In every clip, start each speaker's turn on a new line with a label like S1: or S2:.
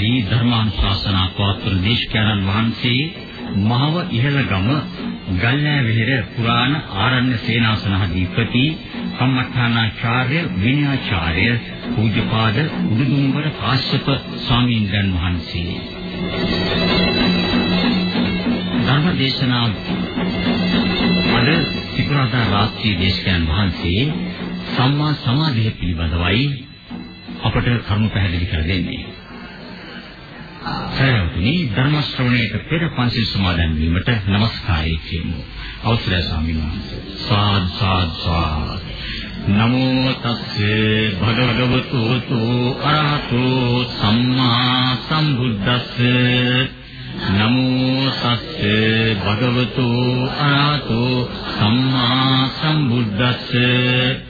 S1: සිකුරාදා රාත්‍රී ධර්මානුශාසනා පවත්වන දේශකයන්න් වහන්සේ මහව ඉහළගම ගල්නෑ විහෙර පුරාණ ආරණ්‍ය සේනාසනාධිපති කම්මඨානාචාර්ය විනයාචාර්ය පූජ්‍යපාද උඩුදුම්බර කාශ්‍යප ස්වාමීන් වහන්සේ ධර්මදේශනා අද සිකුරාදා රාත්‍රී දේශකයන් වහන්සේ සම්මා සමාධිය පිළිබඳවයි අපට කරුණු පැහැදිලි කර දෙන්නේ. සෑවතුනි ධර්ම ශ්‍රවණයට පෙර පන්සිල් සමාදන් වීමට নমස්කාරය කියමු. අවසරයි ස්වාමීන් වහන්සේ. සාද් සාද් සාද්. නමෝ තස්සේ භගවතු තෝ අරහතෝ සම්මා සම්බුද්දස්සේ නමෝ තස්සේ භගවතු අරහතෝ සම්මා සම්බුද්දස්සේ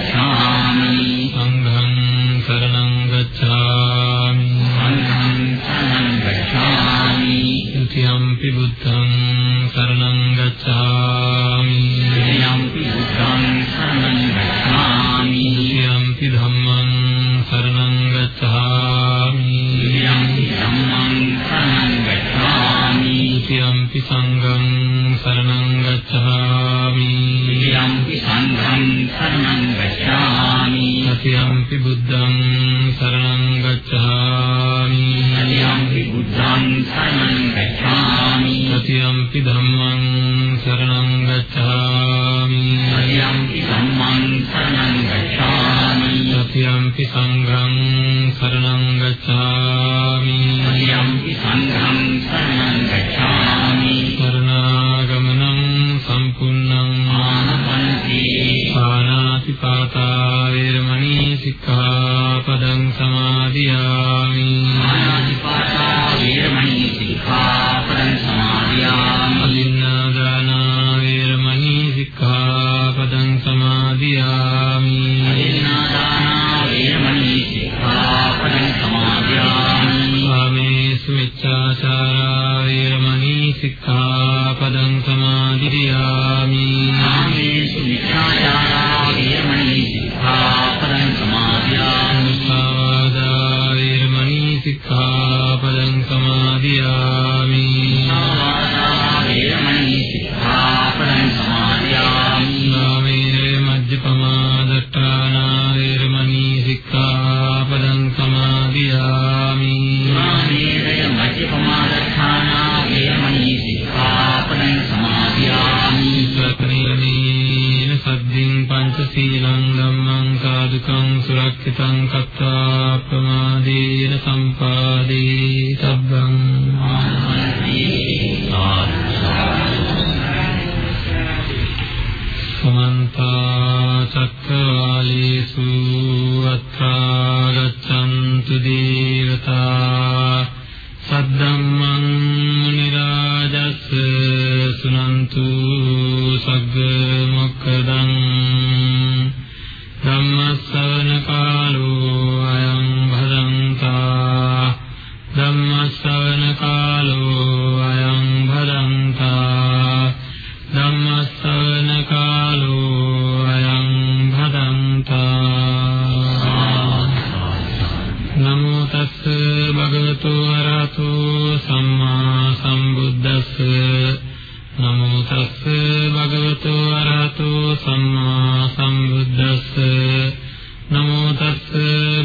S2: තස්ස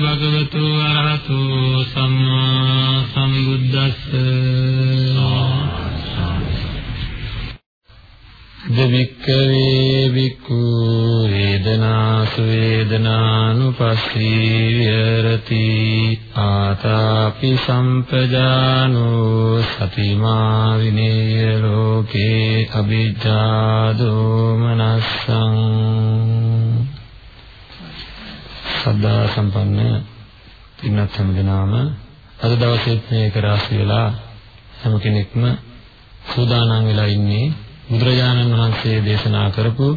S2: භගවතු වරහතෝ සම්මා සම්බුද්දස්ස. දෙවික්කවේ වික්ඛු වේදනාසු වේදනානුපස්සී විහෙරති ආතාපි සම්පජානෝ සතිමා විනේය ලෝකේ අභිජ්ජා දෝමනස්සං සද්ධා සම්පන්න පින්වත් හැමදෙනාම අද දවසේ මේක රාශි වෙලා හැම කෙනෙක්ම සූදානම් වෙලා ඉන්නේ බුදුරජාණන් වහන්සේ දේශනා කරපු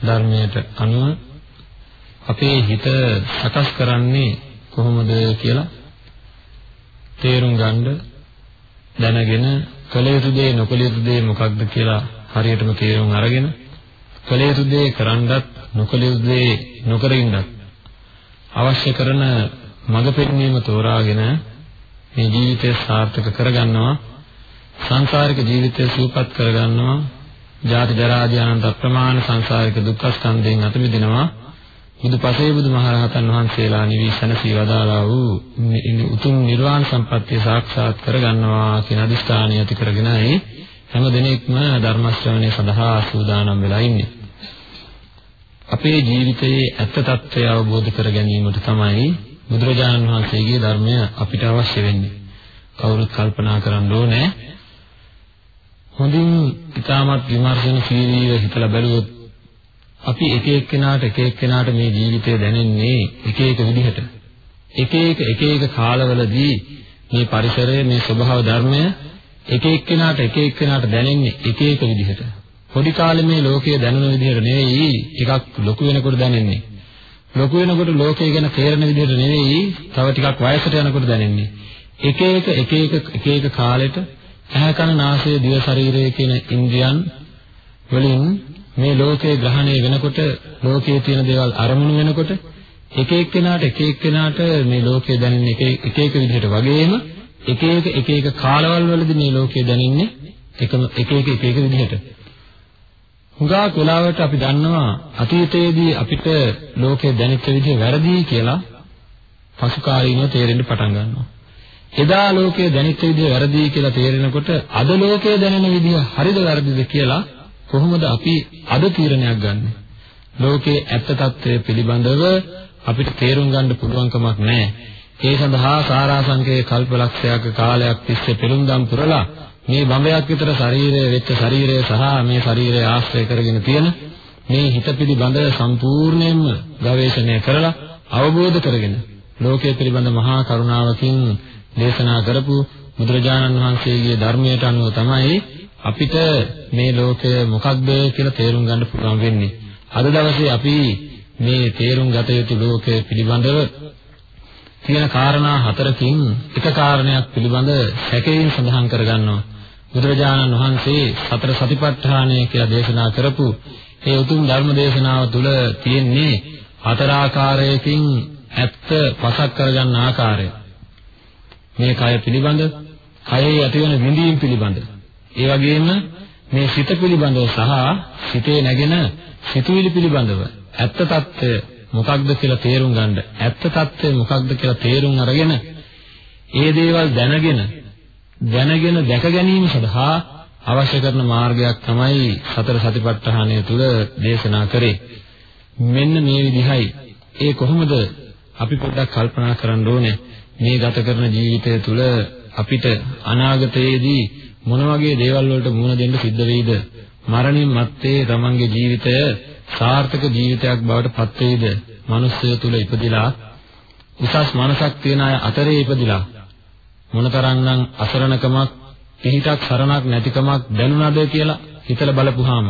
S2: ධර්මයට අනුව අපේ හිත සකස් කරන්නේ කොහොමද කියලා තේරුම් ගන්න දැනගෙන කළ යුතු දේ නොකළ යුතු දේ මොකක්ද කියලා හරියටම තේරුම් අරගෙන කළ යුතු දේ කරන්නත් නොකළ යුතු දේ නොකර ඉන්නත් අවශ්‍ය කරන මඟ පෙන්වීම තෝරාගෙන මේ ජීවිතය සාර්ථක කරගන්නවා සංසාරික ජීවිතය සූපපත් කරගන්නවා ජාති ජරා ආදී අනන්ත අප්‍රමාණ සංසාරික දුක්ඛ ස්කන්ධයෙන් අත මිදෙනවා බුදුපසේ බුදුමහරහතන් වහන්සේලා නිවි සැනසී වදාළා වූ උතුම් නිර්වාණ සම්පත්තිය සාක්ෂාත් කරගන්නවා කියන අදිස්ථානය ඇති කරගෙනයි හැම දිනෙකම ධර්ම ශ්‍රවණය සඳහා සූදානම් වෙලා ඉන්නේ. අපේ ජීවිතයේ ඇත්ත తත්වය අවබෝධ කර ගැනීමට තමයි බුදුරජාණන් වහන්සේගේ ධර්මය අපිට අවශ්‍ය වෙන්නේ. කවුරුත් කල්පනා කරන්න ඕනේ හොඳින් ඊටමත් විමර්ශනශීලීව හිතලා බැලුවොත් අපි එක එක්කෙනාට එක එක්කෙනාට මේ ජීවිතය දැනෙන්නේ එක එක විදිහට. එක එක එක එක කාලවලදී මේ පරිසරය මේ ස්වභාව ධර්මය එක එක්කෙනාට එක එක්කෙනාට දැනෙන්නේ එක එක විදිහට. පොඩි කාලේ මේ ලෝකය දැනුන විදිහට නෙවෙයි එකක් ලොකු වෙනකොට දැනෙන්නේ. ලොකු වෙනකොට ලෝකය ගැන තේරෙන විදිහට නෙවෙයි තව ටිකක් වයසට යනකොට දැනෙන්නේ. එක එක එක එක එක එක කාලෙට ඇහැ කන නාසය දිව ශරීරය කියන ඉන්ද්‍රියන් වලින් මේ ලෝකේ ග්‍රහණය වෙනකොට ලෝකයේ තියෙන දේවල් අරමුණු වෙනකොට එක එක්කෙනාට එක එක්කෙනාට මේ ලෝකය දැනෙන්නේ එක එක විදිහට වගේම එක එක එක එක කාලවල වලදී මේ ලෝකය දැනෙන්නේ එකම එක එක එක එක විදිහට. හුඟා වෙලාවට අපි දන්නවා අතීතයේදී අපිට ලෝකය දැනෙච්ච විදිහ වැරදි කියලා පසු කාලීනව තේරෙන්න පටන් ගන්නවා. එදා ලෝකය දැනෙච්ච විදිහ වැරදි කියලා තේරෙනකොට අද ලෝකය දැනෙන විදිහ හරිද වැරදිද කියලා කොහොමද අපි අද තීරණයක් ගන්නෙ? ලෝකයේ ඇත්ත తත්වය පිළිබඳව අපිට තේරුම් ගන්න පුළුවන්කමක් නැහැ. ඒ සඳහා සාරාංශකයේ කල්පලක්ෂයක කාලයක් තිස්සේ පෙරුම්දම් පුරලා මේ බඹයක් විතර ශරීරය වෙච්ච ශරීරය සහ මේ ශරීරය ආශ්‍රය කරගෙන තියෙන මේ හිත පිළිබඳ සම්පූර්ණයෙන්ම ගවේෂණය කරලා අවබෝධ කරගෙන ලෝකයේ පිළිබඳ මහා කරුණාවකින් දේශනා කරපු බුදුරජාණන් වහන්සේගේ ධර්මයට අනුව තමයි අපිට මේ ලෝකය මොකක්ද කියලා තේරුම් ගන්න පුළුවන් වෙන්නේ. අද දවසේ අපි මේ තේරුම් ගත යුතු ලෝකය පිළිබඳව තියෙන කාරණා හතරකින් එක කාරණයක් පිළිබඳ සැකයෙන් සඳහන් කරගන්නවා. බුදුරජාණන් වහන්සේ සතර සතිපට්ඨානය කියලා දේශනා කරපු ඒ උතුම් ධර්ම දේශනාව තුළ තියෙන්නේ හතර ආකාරයකින් ඇත්ත පසක් කරගන්න ආකාරය. මේ කය පිළිබඳ, කයේ ඇතිවන විඳීම් පිළිබඳ, ඒ වගේම මේ සිත පිළිබඳව සහ සිතේ නැගෙන සිතුවිලි පිළිබඳව ඇත්ත తত্ত্বය මොකක්ද කියලා තේරුම් ගන්න. ඇත්ත తত্ত্বය මොකක්ද කියලා තේරුම් අරගෙන ඒ දේවල් දැනගෙන දැනගෙන දැක ගැනීම සඳහා අවශ්‍ය කරන මාර්ගයක් තමයි සතර සතිපට්ඨානය තුල දේශනා කරේ. මෙන්න මේ විදිහයි. ඒ කොහොමද අපි පොඩ්ඩක් කල්පනා කරන්න ඕනේ. මේ ගත කරන ජීවිතය තුළ අපිට අනාගතයේදී මොන වගේ දේවල් වලට මුහුණ දෙන්න සිද්ධ වෙයිද? මරණින් මත්තේ තමන්ගේ ජීවිතය සාර්ථක ජීවිතයක් බවට පත් වෙයිද? මිනිස්සය තුළ ඉපදිලා උසස් මනසක් තියන අය අතරේ ඉපදිලා මොනතරම්නම් අසරණකමක් පිහිටක් සරණක් නැතිකමක් දැනුණාද කියලා හිතලා බලපුවාම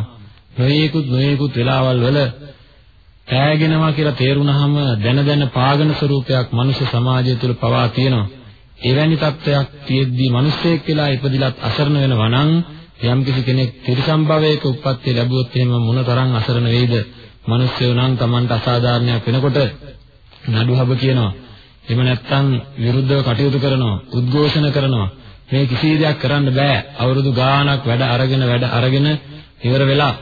S2: නොයේකුත් නොයේකුත් වෙලාවල් වල පෑගෙනවා කියලා තේරුණාම දැන දැන පාගන ස්වරූපයක් මනුෂ්‍ය සමාජය තුළ පවා තියෙනවා. එවැනි තත්ත්වයක් තියෙද්දී මිනිස්සෙක් කියලා ඉපදිලත් අසරණ වෙනවා නම් යම්කිසි කෙනෙක් ත්‍රිසම්භවයක උප්පත්ති ලැබුවොත් එහෙම මොනතරම් අසරණ වෙයිද? මිනිස්සයෝ නම් Tamanට අසාධාරණයක් වෙනකොට නඩුහබ කියනවා. එහෙම නැත්නම් විරුද්ධව කටයුතු කරනවා, උද්ඝෝෂණ කරනවා. මේ කිසි දෙයක් කරන්න බෑ. අවුරුදු ගාණක් වැඩ අරගෙන වැඩ අරගෙන ඉවර වෙලා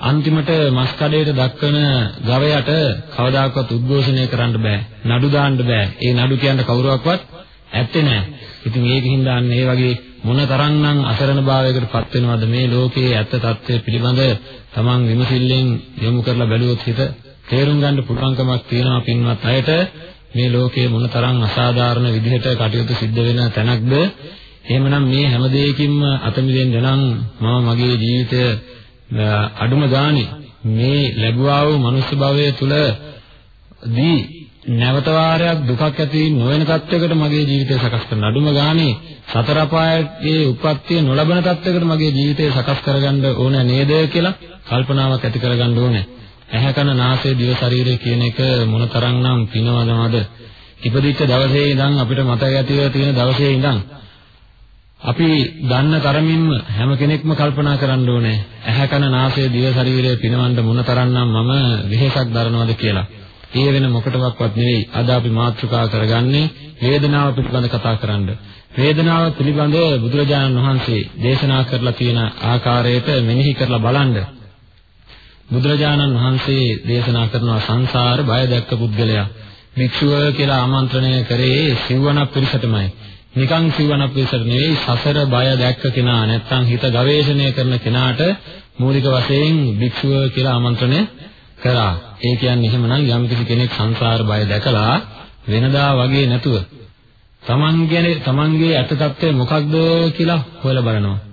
S2: අන්තිමට මස් කඩේට දක්වන ගවයට කවදාකවත් උද්ඝෝෂණය කරන්න බෑ. නඩු දාන්න බෑ. ඒ නඩු කියන්න කවුරුවක්වත් ඇත්තේ නෑ. ඉතින් ඒකින් දාන්න ඒ වගේ මොන තරම්නම් අසරණ භාවයකට පත් වෙනවද මේ ලෝකයේ ඇත්ත తත්වය පිළිබඳ තමන් විමසිල්ලෙන් යොමු කරලා බැලුවොත් හිත තේරුම් ගන්න පුළුවන්කමක් තියෙනවා පින්වත් අයට මේ ලෝකයේ මොන තරම් අසාධාරණ විදිහට කටයුතු සිද්ධ වෙන තැනක්ද එහෙමනම් මේ හැම දෙයකින්ම අත මිදෙන්න නම් මම මගේ ජීවිතය අඩුම ගානේ මේ ලැබුවා වූ මනුස්ස භවය තුල දී නැවත වාරයක් දුකක් ඇති නොවන තත්යකට මගේ ජීවිතය සකස් කරන අඩුම ගානේ සතර අපායේ උප්පත්තිය නොලබන තත්යකට මගේ ජීවිතය සකස් කරගන්න ඕන නේද කියලා කල්පනාවක් ඇති කරගන්න ඕනේ. ඇහැ කන නාසය දිව ශරීරය කියන එක මොනතරම්නම් පිනවනවද? ඉපදිච්ච දවසේ ඉඳන් අපිට මතක ඇතිව තියෙන දවසේ ඉඳන් අපි දන්න තරමින්ම හැම කෙනෙක්ම කල්පනා කරන්න ඕනේ ඇහැ කන නාසය දිව ශරීරය පිනවන්න මොනතරම්නම් මම වෙහෙසක් දරනවද කියලා. ඒ වෙන මොකටවත් නෙවෙයි අද අපි මාතෘකා කරගන්නේ වේදනාව පිළිබඳ කතා කරන්න. වේදනාව පිළිබඳ බුදුරජාණන් වහන්සේ දේශනා කරලා තියෙන ආකාරයට මෙනෙහි කරලා බලන්න. බුදුරජාණන් වහන්සේ දේශනා කරනවා සංසාර බය දැක්ක පුද්ගලයා භික්ෂුව කියලා ආමන්ත්‍රණය කරේ සිව්වනක් පිරිසටමයි. නිකන් සිව්වනක් පිරිසට නෙවෙයි සසර බය දැක්ක කෙනා නැත්තම් හිත ගවේෂණය කරන කෙනාට මූලික වශයෙන් භික්ෂුව කියලා ආමන්ත්‍රණය කරා. ඒ කියන්නේ එහෙමනම් යම්කිසි කෙනෙක් සංසාර බය දැකලා වෙනදා වගේ නැතුව තමන් ගැන තමන්ගේ ඇත්ත తත්වය මොකක්ද කියලා හොයලා බලනවා.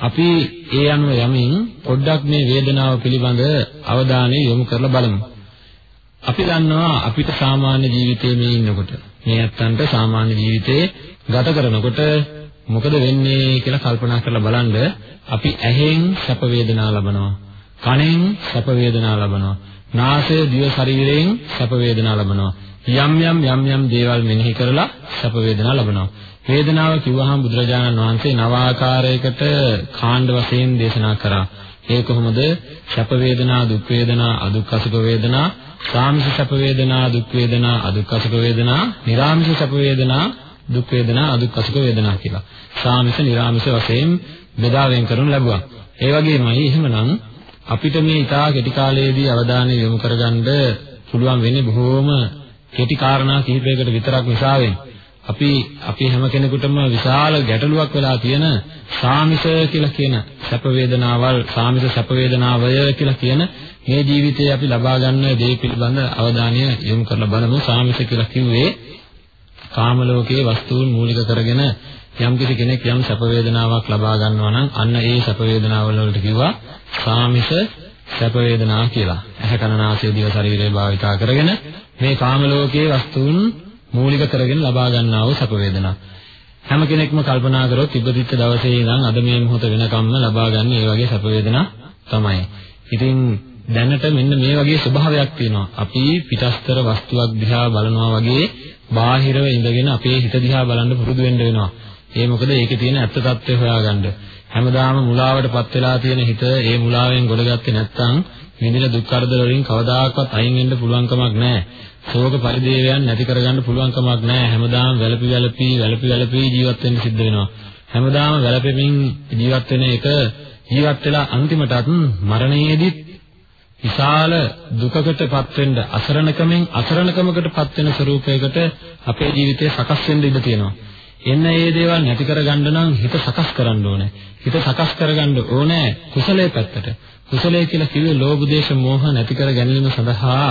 S2: අපි ඒ අනුව යමින් පොඩ්ඩක් මේ වේදනාව පිළිබඳ අවධානය යොමු කරලා බලමු. අපි දන්නවා අපිට සාමාන්‍ය ජීවිතයේ මේ ඉන්නකොට මේ ඇත්තන්ට සාමාන්‍ය ජීවිතේ ගත කරනකොට මොකද වෙන්නේ කියලා කල්පනා කරලා බලන්න අපි ඇහෙන් සැප වේදනා ලබනවා කනෙන් සැප වේදනා ලබනවා නාසය දිව ශරීරයෙන් සැප වේදනා ලබනවා යම් යම් යම් යම් දේවල් මෙනෙහි කරලා සැප වේදනා ලබනවා වේදනාව කිව්වහම බුදුරජාණන් වහන්සේ නව ආකාරයකට කාණ්ඩ වශයෙන් දේශනා කරා ඒ කොහොමද සැප වේදනා දුක් වේදනා අදුක්ඛ සුඛ වේදනා සාමිෂ සැප වේදනා දුක් වේදනා අදුක්ඛ සුඛ වේදනා නිරාමිෂ සැප වේදනා දුක් වේදනා අදුක්ඛ සුඛ වේදනා කියලා. සාමිෂ නිරාමිෂ වශයෙන් බෙදා වෙන් කරනු ලැබුවා. ඒ වගේමයි එහෙමනම් අපිට මේ ඊටා කෙටි කාලයේදී අවධානය යොමු කරගන්න පුළුවන් වෙන්නේ බොහෝම කෙටි කාරණා කිහිපයකට විතරක් නිසාවෙන්. අපි අපි හැම කෙනෙකුටම විශාල ගැටලුවක් වෙලා තියෙන සාමිෂ කියලා කියන සැප වේදනාවල් සාමිෂ සැප වේදනාවය කියලා කියන මේ ජීවිතයේ අපි ලබා ගන්න දේ පිළිබඳ අවධානය යොමු කරලා බලමු සාමිෂ කියලා කිව්වේ කාම ලෝකයේ වස්තුන් මූලික කරගෙන යම් කිසි කෙනෙක් යම් සැප වේදනාවක් ලබා ගන්නවා නම් අන්න ඒ සැප වේදනාවල වලට කිව්වා සාමිෂ සැප වේදනා කියලා. ඇහැ කන නාසය දිව ශරීරය භාවිතා කරගෙන මේ කාම ලෝකයේ වස්තුන් මූලික කරගෙන ලබා ගන්නා වූ සැප වේදනා. හැම කෙනෙක්ම කල්පනා කරොත් ඉපදිච්ච දවසේ ඉඳන් අද මේ මොහොත වෙනකම්ම ලබා ගන්න ඒ වගේ සැප වේදනා තමයි. ඉතින් දැනට මෙන්න මේ වගේ ස්වභාවයක් තියෙනවා. අපි පිටස්තර වස්තුවක් දිහා බලනවා වගේ බාහිරව ඉඳගෙන අපේ හිත දිහා බලන්න පුරුදු වෙන්න වෙනවා. ඒ මොකද ඒකේ තියෙන ඇත්ත తත්වය හොයාගන්න. හැමදාම මුලාවටපත් වෙලා තියෙන හිත ඒ මුලාවෙන් ගොඩගත්තේ නැත්නම් විඳින දුක් කරදර වලින් කවදාකවත් අයින් වෙන්න පුළුවන් කමක් නැහැ. ශෝක පරිදේවයන් නැති කරගන්න පුළුවන් කමක් නැහැ. හැමදාම වැළපි වැළපි වැළපි වැළපි ජීවත් වෙන්න සිද්ධ වෙනවා. හැමදාම වැළපෙමින් ජීවත් වෙන එක ජීවත් වෙලා අන්තිමටත් මරණයේදීත් විශාල දුකකටපත් වෙන්න අසරණකමෙන් අසරණකමකටපත් වෙන ස්වરૂපයකට අපේ ජීවිතය සකස් වෙන්න ඉඩ තියෙනවා. එන්න මේ දේවල් නැති කරගන්න නම් හිත සකස් කරන්න ඕනේ. හිත සකස් කරගන්න ඕනේ කුසලයේ පැත්තට. කුසලයේ කියලා කිව්වේ ලෝභ දේශ මොහ නැති කර ගැනීම සඳහා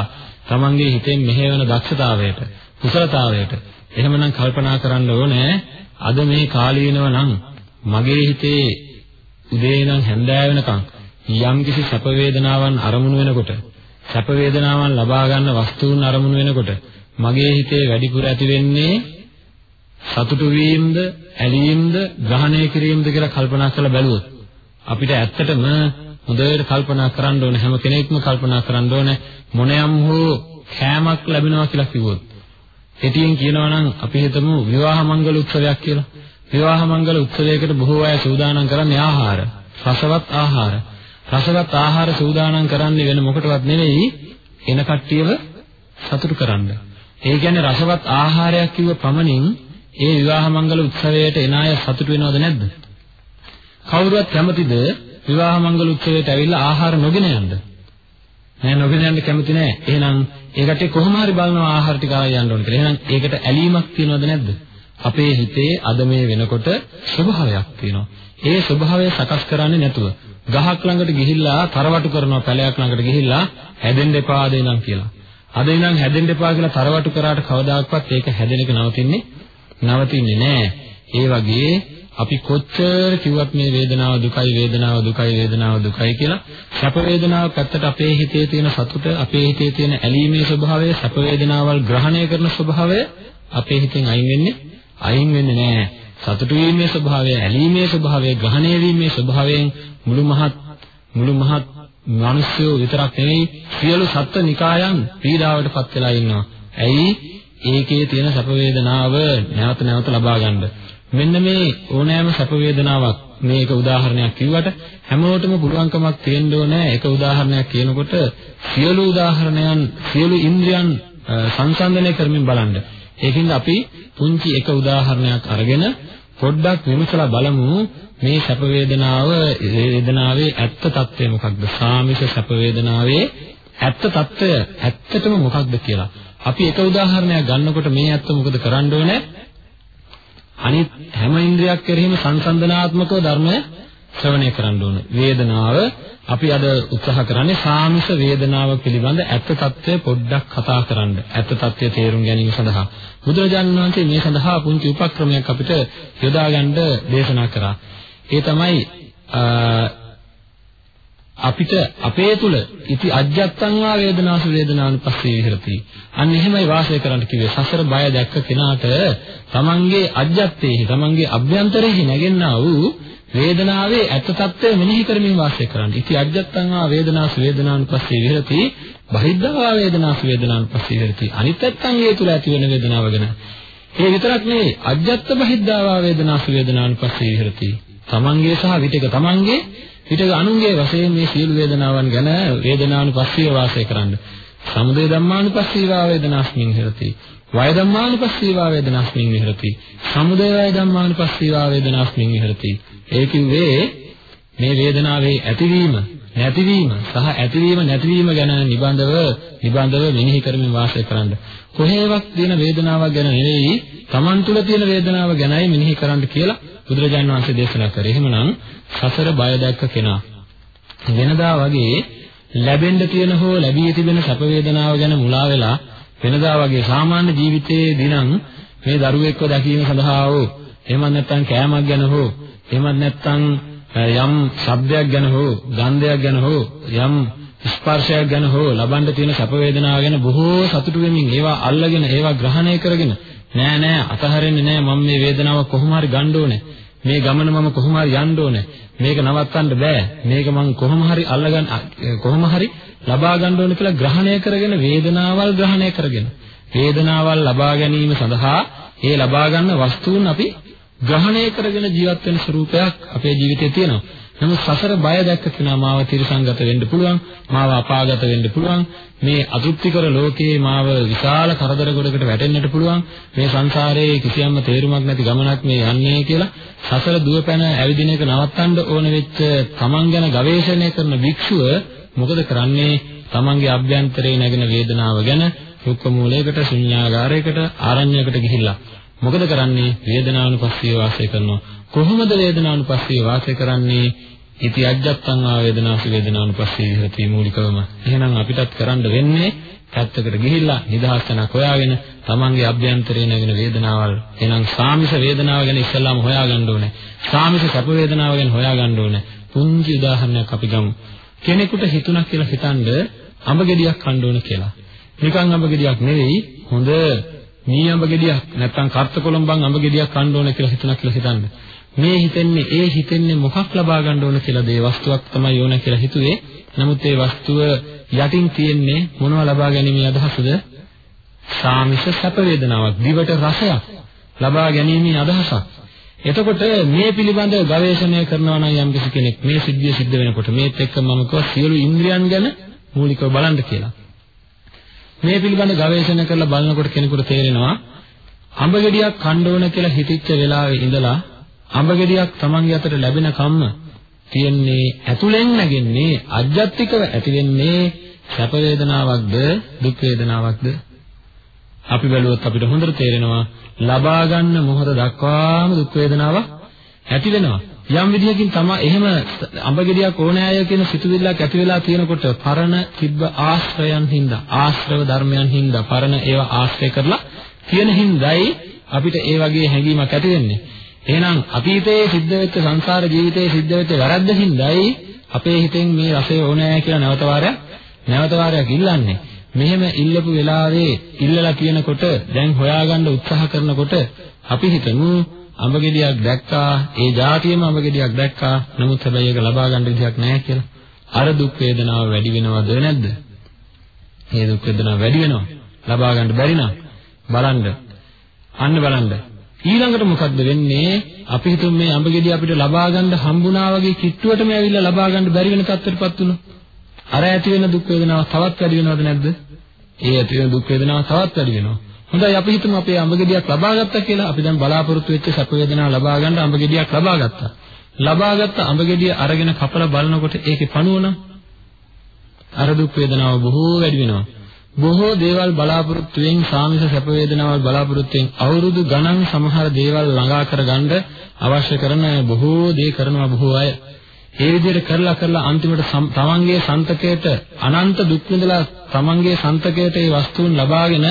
S2: තමන්ගේ හිතෙන් මෙහෙවන දක්ෂතාවයට, කුසලතාවයට. එහෙමනම් කල්පනා කරන්න ඕනේ අද මේ කාලීනව නම් මගේ හිතේ උදේ ඉඳන් හැන්දෑව වෙනකන් යම්කිසි සැප වේදනාවන් අරමුණු වෙනකොට සැප වේදනාවන් ලබා ගන්න වස්තුන් අරමුණු වෙනකොට මගේ හිතේ වැඩිපුර ඇති වෙන්නේ සතුටු වීමද ඇලීමද ග්‍රහණය කිරීමද කියලා කල්පනා කරලා බැලුවොත් අපිට ඇත්තටම හොඳට කල්පනා කරන්න ඕනේ හැම කෙනෙක්ම කල්පනා කරන්න ඕනේ මොනියම් හෝ කෑමක් ලැබෙනවා කියලා කිව්වොත් කෙටියෙන් කියනවා නම් අපි හිතමු විවාහ මංගල උත්සවයක් කියලා විවාහ මංගල උත්සවයකට බොහෝ අය සූදානම් කරන්නේ ආහාර රසවත් ආහාර රසවත් ආහාර සූදානම් කරන්නේ වෙන මොකටවත් නෙවෙයි එන කට්ටියව සතුටු කරන්න. ඒ කියන්නේ රසවත් ආහාරයක් කිව්ව පමණින් ඒ විවාහ මංගල උත්සවයට එන අය සතුටු වෙනවද නැද්ද? කවුරුවත් කැමතිද විවාහ මංගල උත්සවයට ඇවිල්ලා ආහාර නොගෙන යන්න? නෑ නොගෙන යන්න කැමති නෑ. එහෙනම් ඒකට කොහොම හරි බලනවා ආහාර ටික ආයෙ යන්න ඕන කියලා. එහෙනම් ඒකට ඇලීමක් තියෙනවද නැද්ද? අපේ හිතේ අද මේ වෙනකොට ස්වභාවයක් තියෙනවා. ඒ ස්වභාවය සකස් කරන්නේ නැතුව ගහක් ළඟට ගිහිල්ලා තරවටු කරනවා පැලයක් ළඟට ගිහිල්ලා හැදෙන්න එපා දෙනම් කියලා. අද ඉඳන් හැදෙන්න එපා කියලා තරවටු කරාට කවදාකවත් ඒක හැදෙන එක නවතින්නේ නවතින්නේ නෑ. ඒ වගේ අපි කොච්චර කිව්වත් මේ වේදනාව දුකයි වේදනාව දුකයි වේදනාව දුකයි කියලා සැප වේදනාව පැත්තට අපේ හිතේ තියෙන සතුට අපේ හිතේ තියෙන ඇලීමේ ස්වභාවය සැප වේදනාවල් ග්‍රහණය කරන ස්වභාවය අපේ හිතෙන් අයින් වෙන්නේ අයින් වෙන්නේ නැහැ සතුටු වීමේ ස්වභාවය ඇලීමේ ස්වභාවය ග්‍රහණය වීමේ ස්වභාවයෙන් මුළු මහත් මුළු මහත් මිනිස්සු විතරක් නෙවෙයි සියලු සත්ත්ව නිකායන් පීඩාවටපත් වෙලා ඉන්නවා. ඇයි? ඒකේ තියෙන සැප වේදනාව නැවත නැවත ලබා ගන්න. මෙන්න මේ ඕනෑම සැප වේදනාවක් මේක උදාහරණයක් කිව්වට හැමෝටම පුළුවන්කමක් තියෙන්න ඕනේ ඒක උදාහරණයක් කියනකොට සියලු උදාහරණයන් සියලු ඉන්ද්‍රියන් සංසන්දනය කරමින් බලන්න. ඒකින්ද අපි පුංචි එක උදාහරණයක් අරගෙන පොඩ්ඩක් විමසලා බලමු මේ සැප වේදනාව වේදනාවේ ඇත්ත తත්වය මොකක්ද? සාමිෂ සැප වේදනාවේ ඇත්ත తත්වය ඇත්තටම මොකක්ද කියලා. අපි එක උදාහරණයක් ගන්නකොට මේ ඇත්ත මොකද කරන්න ඕනේ? අනිත් හැම ඉන්ද්‍රියක් කෙරෙහිම සංසන්දනාත්මකව ධර්මය ශ්‍රවණය කරන්න ඕනේ. වේදනාව අපි අද උත්සාහ කරන්නේ සාමිස වේදනාව පිළිබඳ ඇත්ත తත්වය පොඩ්ඩක් කතා කරන්න. ඇත්ත తත්වය තේරුම් ගැනීම සඳහා බුදුරජාණන් වහන්සේ මේ සඳහා පුංචි උපක්‍රමයක් අපිට යොදා ගන්න දේශනා කරා. ඒ තමයි අපිට අපේ තුල ඉති අජ්ජත්තං වා වේදනාසු වේදනානුපස්සී විහෙරති. අන්න එහෙමයි වාසය කරන්න කිව්වේ. සසර බය දැක්ක කෙනාට තමන්ගේ අජ්ජත්තේහි තමන්ගේ අභ්‍යන්තරෙහි නැගෙන්නා වූ වේදනාවේ ඇත්ත తත්වය මෙනෙහි කරමින් වාසය කරන්න. ඉති අජ්ජත්තං වා වේදනාසු වේදනානුපස්සී විහෙරති. බහිද්ධා වේදනාසු වේදනානුපස්සී විහෙරති. අනිත් පැත්තන් ඒ තුල ඇති වෙන වේදනාව ගැන. ඒ විතරක් නෙවෙයි අජ්ජත්ත බහිද්ධා වේදනාසු වේදනානුපස්සී විහෙරති. තමන්ගේ සහ විතක තමන්ගේ විතක අනුන්ගේ වශයෙන් මේ සියලු වේදනාවන් ගැන වේදනානුපස්සීව වාසය කරන්න. සමුදය ධම්මානුපස්සීවා වේදනාස්මින් හිරති. වය ධම්මානුපස්සීවා වේදනාස්මින් විහෙරති. සමුදය වය ධම්මානුපස්සීවා වේදනාස්මින් විහෙරති. ඒ කිව්වේ මේ වේදනාවේ ඇතිවීම නැතිවීම සහ ඇතිවීම නැතිවීම ගැන නිබඳව නිබඳව මෙනෙහි කරමින් වාසය කරන්න. කොහේවත් තියෙන වේදනාවක් ගැන නෙවෙයි, Taman තුල තියෙන වේදනාව ගැනයි මෙනෙහි කරන්න කියලා බුදුරජාණන් වහන්සේ දේශනා කරේ. එහෙමනම් සසර බය දැක්ක කෙනා වෙනදා වගේ ලැබෙන්න තියෙන හෝ ලැබී තිබෙන සැප වේදනාව ගැන මුලා වෙලා වෙනදා වගේ සාමාන්‍ය ජීවිතයේ දිනම් මේ දරුවෙක්ව දැකීම සඳහා හෝ එහෙමත් නැත්නම් කෑමක් ගැන හෝ එහෙමත් නැත්නම් යම් ශබ්දයක් ගැන හෝ ගන්ධයක් ගැන හෝ යම් ස්පර්ශයක් ගැන හෝ ලබන්න තියෙන සැප වේදනාව ගැන බොහෝ සතුටු වෙමින් ඒවා අල්ලගෙන ඒවා ග්‍රහණය කරගෙන නෑ නෑ අතහරින්නේ නෑ මම මේ වේදනාව කොහොම හරි ගන්න ඕනේ. මේ ගමන මම කොහොම හරි යන්න ඕනේ. මේක නවත්තන්න බෑ. මේක මම කොහොම හරි අල්ලගන්න කොහොම හරි ලබා ගන්න ඕනේ කියලා ග්‍රහණය කරගෙන වේදනාවල් ග්‍රහණය කරගෙන වේදනාවල් ලබා ගැනීම සඳහා ඒ ලබා ගන්න වස්තුන් අපි ග්‍රහණය කරගෙන ජීවත් වෙන ස්වරූපයක් අපේ ජීවිතේ තියෙනවා. නමුත් සසර බය දැක්ක කෙනා මාව තිරසංගත වෙන්න පුළුවන් මාව අපාගත වෙන්න පුළුවන්. මේ අතෘප්තිකර ලෝකයේ මාව විශාල කරදර ගොඩකට වැටෙන්නට පුළුවන්. මේ සංසාරයේ කිසියම්ම තේරුමක් නැති ගමනක් මේ යන්නේ කියලා සසර දුවපැන ඇවිදින එක නවත්තන්න ඕන වෙච්ච තමන් ගැන ගවේෂණය කරන භික්ෂුව මොකද කරන්නේ? තමන්ගේ අභ්‍යන්තරයේ නැගෙන වේදනාව ගැන දුක්ඛ මූලයකට ශුන්‍යාගාරයකට ආරණ්‍යයකට ගිහිල්ලා. මොකද කරන්නේ? වේදනානුපස්සීව වාසය කරනවා. කොහොමද වේදනානුපස්සීව වාසය කරන්නේ? ඉති අජ්ජත්තං ආ වේදනාසු වේදනානුපස්සී විහෙති මූලිකවම. එහෙනම් අපිටත් කරන්න වෙන්නේ පැත්තකට ගිහිල්ලා නිදහස් තැනක් හොයාගෙන තමන්ගේ අභ්‍යන්තරයේ නැගෙන වේදනාවල්. එහෙනම් සාමිස වේදනාව ගැන ඉස්සල්ලාම හොයාගන්න ඕනේ. සාමිස සැප වේදනාව ගැන හොයාගන්න ඕනේ. පුංචි උදාහරණයක් අපි ගමු. කෙනෙකුට හිතුණා කියලා හිතනද අඹ ගෙඩියක් කන්න ඕන කියලා. නිකන් අඹ ගෙඩියක් නෙවෙයි හොඳ මී අඹ ගෙඩියක් නැත්නම් කර්තකොළඹන් අඹ ගෙඩියක් කන්න ඕන කියලා හිතුණා කියලා හිතන්න මේ හිතෙන්නේ ඒ හිතෙන්නේ මොකක් ලබා ගන්න ඕන කියලාද ඒ වස්තුවක් තමයි ඕන කියලා හිතුවේ. නමුත් ඒ වස්තුව යටින් තියෙන්නේ මොනව ලබා ගැනීමේ අදහසද? සාමිෂ සැප වේදනාවක්, දිවට රසයක් ලබා ගැනීමේ අදහසක්. එතකොට මේ පිළිබඳව ගවේෂණය කරනවා නම් යම් කෙනෙක් මේ සිද්ධිය සිද්ධ වෙනකොට මේත් එක්ක මම කිව්වා සියලු ඉන්ද්‍රියන් ගැන මූලිකව බලන්න කියලා. මේ පිළිබඳ ගවේෂණය කරලා බලනකොට කෙනෙකුට තේරෙනවා අඹ ගෙඩියක් කන්න ඕන කියලා හිතෙච්ච වෙලාවේ ඉඳලා අඹ ගෙඩියක් Tamange අතට ලැබෙන කම්ම තියෙන්නේ ඇතුලෙන් නැගෙන්නේ අජ්ජත්තිකව ඇති වෙන්නේ සැප වේදනාවක්ද දුක් වේදනාවක්ද? අපි බැලුවොත් අපිට හොඳට තේරෙනවා ලබා ගන්න මොහොත දක්වාම දුක් වේදනාවක් ඇති වෙනවා. යම් විදිහකින් තමයි එහෙම අඹ ගෙඩියක් ඕනෑය කියන සිතුවිල්ලක් ඇති වෙලා තියෙනකොට පරණ තිබ්බ ආශ්‍රයයන් හින්දා ආශ්‍රව ධර්මයන් හින්දා පරණ ඒවා ආශ්‍රය කරලා තියෙන හින්දායි අපිට ඒ වගේ හැඟීමක් ඇති වෙන්නේ එහෙනම් අතීතයේ සිද්ධ වෙච්ච සංසාර ජීවිතයේ සිද්ධ වෙච්ච වැරද්දකින්දයි අපේ හිතෙන් මේ රසය ඕනෑ කියලා නැවත වාරයක් නැවත වාරයක් ඉල්ලන්නේ. මෙහෙම ඉල්ලපු වෙලාවේ ඉල්ලලා කියනකොට දැන් හොයාගන්න උත්සාහ කරනකොට අපි හිතමු අඹ ගෙඩියක් දැක්කා ඒ જાතියෙම අඹ ගෙඩියක් දැක්කා නමුත් හැබැයි ඒක ලබා ගන්න විදිහක් නැහැ කියලා. අර දුක් වේදනාව වැඩි වෙනවද නැද්ද? මේ දුක් වේදනාව වැඩි වෙනවා. ලබා ගන්න බැරි නම් බලන්න. අන්න බලන්න. ඊළඟට මොකද්ද වෙන්නේ? අපි හිතමු මේ අඹ ගෙඩිය අපිට ලබා ගන්න හම්බුණා වගේ කිට්ටුවටම ඇවිල්ලා ලබා ගන්න බැරි වෙන තත්ත්වයටපත් වුණා. අර ඇති වෙන දුක් වේදනාව තවත් වැඩි වෙනවද නැද්ද? ඒ ඇති වෙන දුක් වේදනාව තවත් වැඩි වෙනවා. හොඳයි අපි හිතමු අපේ අඹ ගෙඩියක් ලබා ගත්තා කියලා. අපි දැන් බලාපොරොත්තු වෙච්ච සැප වේදනාව ලබා ගන්න අඹ ගෙඩියක් ලබා ගත්තා. ලබාගත් අඹ ගෙඩිය අරගෙන කපලා බලනකොට ඒකේ පණුව නම් අර දුක් වේදනාව බොහෝ වැඩි වෙනවා. බොහෝ දේවල් බලාපොරොත්තුෙන් සාමිස සැප වේදනාවල් බලාපොරොත්තුෙන් අවුරුදු ගණන් සමහර දේවල් ළඟා කරගන්න අවශ්‍ය කරන බොහෝ දේ කරනවා බොහෝ අය. ඒ විදිහට කරලා කරලා අන්තිමට තමන්ගේ සන්තකයට අනන්ත දුක් විඳලා තමන්ගේ සන්තකයට ඒ වස්තුන් ලබාගෙන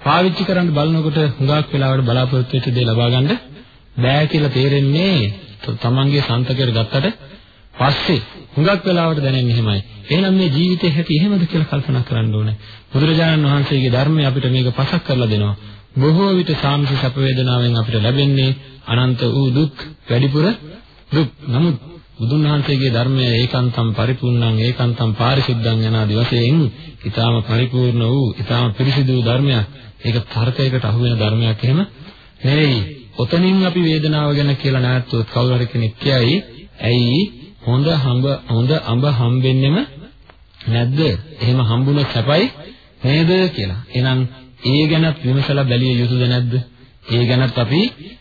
S2: පාවිච්චි කරන්න බලනකොට හුඟක් වෙලාවට බලාපොරොත්තු වෙච්ච දේ ලබා ගන්න බෑ කියලා තේරෙන්නේ තමන්ගේ සන්තකයට ගත්තට පස්සේ හුඟක් වෙලාවට දැනෙන්නේ එහෙමයි. එහෙනම් මේ ජීවිතේ හැටි එහෙමද කියලා කල්පනා කරන්න ඕනේ. බුදුරජාණන් වහන්සේගේ ධර්මය අපිට මේක පසක් කරලා දෙනවා. බොහෝ විට සාමිස සැප වේදනාවෙන් අපිට ලැබෙන්නේ අනන්ත වූ දුක්, වැඩිපුර දුක්. නමුත් බුදුන් වහන්සේගේ ධර්මය ඒකාන්තම් පරිපූර්ණං ඒකාන්තම් පාරිශුද්ධං යන ආදි වශයෙන් ඊටාම පරිපූර්ණ වූ ඊටාම පිරිසිදු ධර්මයක්. ඒක තර්කයකට අහු වෙන ධර්මයක් එහෙම නෙවෙයි. ඔතනින් අපි වේදනාව ගැන කියලා නැත්තොත් කවුරු හරි කෙනෙක් කියයි ඇයි හොඳ හඹ හොඳ අඹ හම්බෙන්නෙම නැද්ද? එහෙම හම්බුනොත් සැපයි නේද කියලා. එහෙනම් ඒ ගැනත් විමසලා බැලිය යුතුද නැද්ද? ඒ ගැනත් අපි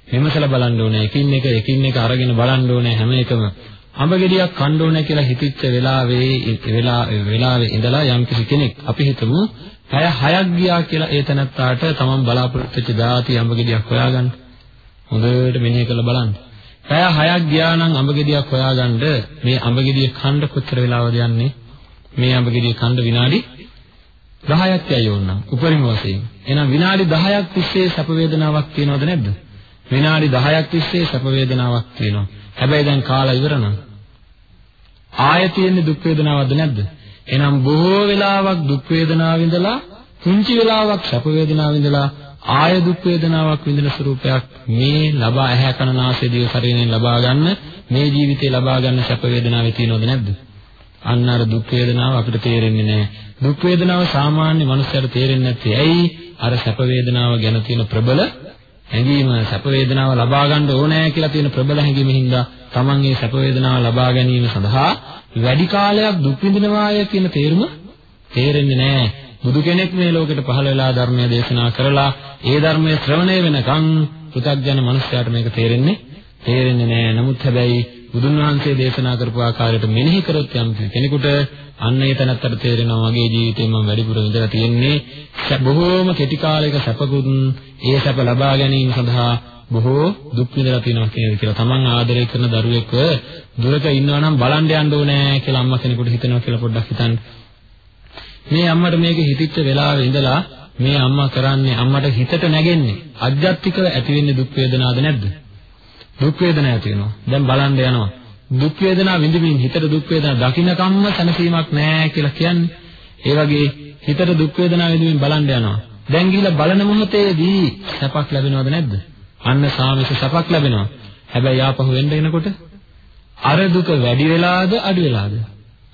S2: විමසලා බලන්න ඕනේ. එකින් එක එකින් එක අරගෙන බලන්න ඕනේ හැම එකම. අඹ ගෙඩියක් කන්න ඕනේ කියලා හිතෙච්ච වෙලාවේ වෙලා වෙලාවේ ඉඳලා යම්කිසි කෙනෙක් අපි හිතමු පැය 6ක් ගියා කියලා ඒ තැනත්තාට තමන් බලාපොරොත්තු වෙච්ච දාති අඹ ගෙඩියක් හොයාගන්න. හොඳට මෙනෙහි කරලා බලන්න. පැය 6ක් ගියා නම් අඹ ගෙඩියක් හොයාගන්න මේ අඹ ගෙඩිය කන්න කොච්චර වෙලාවද යන්නේ? මේ අඹ ගෙඩිය කන්න විනාඩි 10ක් යයි ඕනනම් උපරිම වශයෙන්. එහෙනම් විනාඩි 10ක් තිස්සේ සැප වේදනාවක් තියෙනවද නැද්ද? විනාඩි 10ක් තිස්සේ සැප වේදනාවක් තියෙනවා. හැබැයි දැන් කාලා ඉවර නම් ආයෙ තියෙන දුක් වේදනාවක්ද නැද්ද? එහෙනම් බොහෝ වෙලාවක් දුක් වේදනාව විඳලා පුංචි වෙලාවක් සැප වේදනාව විඳලා ආය දුක් වේදනාවක් විඳින ස්වરૂපයක් මේ ලබා ඇහැ කන නාසය දිව ශරීරයෙන් ලබා ගන්න මේ ජීවිතේ ලබා ගන්න සැප වේදනාවේ තියෙනවද නැද්ද? අන්න අර දුක් වේදනාව අපිට තේරෙන්නේ නැහැ. දුක් වේදනාව සාමාන්‍ය මනුස්සයර තේරෙන්නේ නැත්තේ ඇයි? අර සැප වේදනාව ගැන තියෙන ප්‍රබල හැඟීම සැප වේදනාව ලබා ගන්න ඕනෑ කියලා තියෙන ප්‍රබල හැඟීම හින්දා Taman ඒ සැප වේදනාව ලබා ගැනීම සඳහා වැඩි කාලයක් දුක් විඳිනවාය කියන තේරුම තේරෙන්නේ නැහැ. බුදු කෙනෙක් මේ ලෝකෙට පහළ වෙලා ධර්මය දේශනා කරලා ඒ ධර්මයේ ශ්‍රවණය වෙනකන් පෘථග්ජන මනුස්සයාට මේක තේරෙන්නේ තේරෙන්නේ නැහැ. නමුත් හැබැයි බුදුන් වහන්සේ දේශනා කරපු ආකාරයට මෙනෙහි කරොත් යම් කෙනෙකුට අන්න ඒ තැනත්තට තේරෙනවා මගේ ජීවිතේ මම වැඩිපුර විඳලා තියෙන්නේ බොහෝම කෙටි කාලයක සැපකුත් ඒ සැප ලබා ගැනීම සඳහා බොහෝ දුක් විඳලා තියෙනවා කියන එක කියලා තමන් ආදරය කරන දරුවෙක්ව දුරක ඉන්නවා නම් බලන්න යන්න ඕනේ කියලා අම්මා කෙනෙකුට හිතනවා කියලා පොඩ්ඩක් හිතන්න. මේ අම්මට මේක හිතිච්ච වෙලාවේ ඉඳලා මේ අම්මා කරන්නේ අම්මට හිතට නැගෙන්නේ අධ්‍යාත්මිකව ඇති වෙන්නේ දුක් වේදනාවද නැද්ද? දුක් වේදනාව ඇති වෙනවා. දැන් බලන්න යනවා. දුක් වේදනාව විඳින්මින් හිතට දුක් වේදනාව දකින්නකම්ම සැනසීමක් නැහැ කියලා කියන්නේ. ඒ වගේ හිතට දුක් වේදනාව විඳින්මින් බලන්න යනවා. දැන් ගිහිල්ලා බලන මොහොතේදී සැපක් ලැබෙනවද නැද්ද? අන්න සාමිස සැපක් ලැබෙනවා. හැබැයි ආපහු වෙන්න එනකොට අර දුක වැඩි වෙලාද අඩු වෙලාද?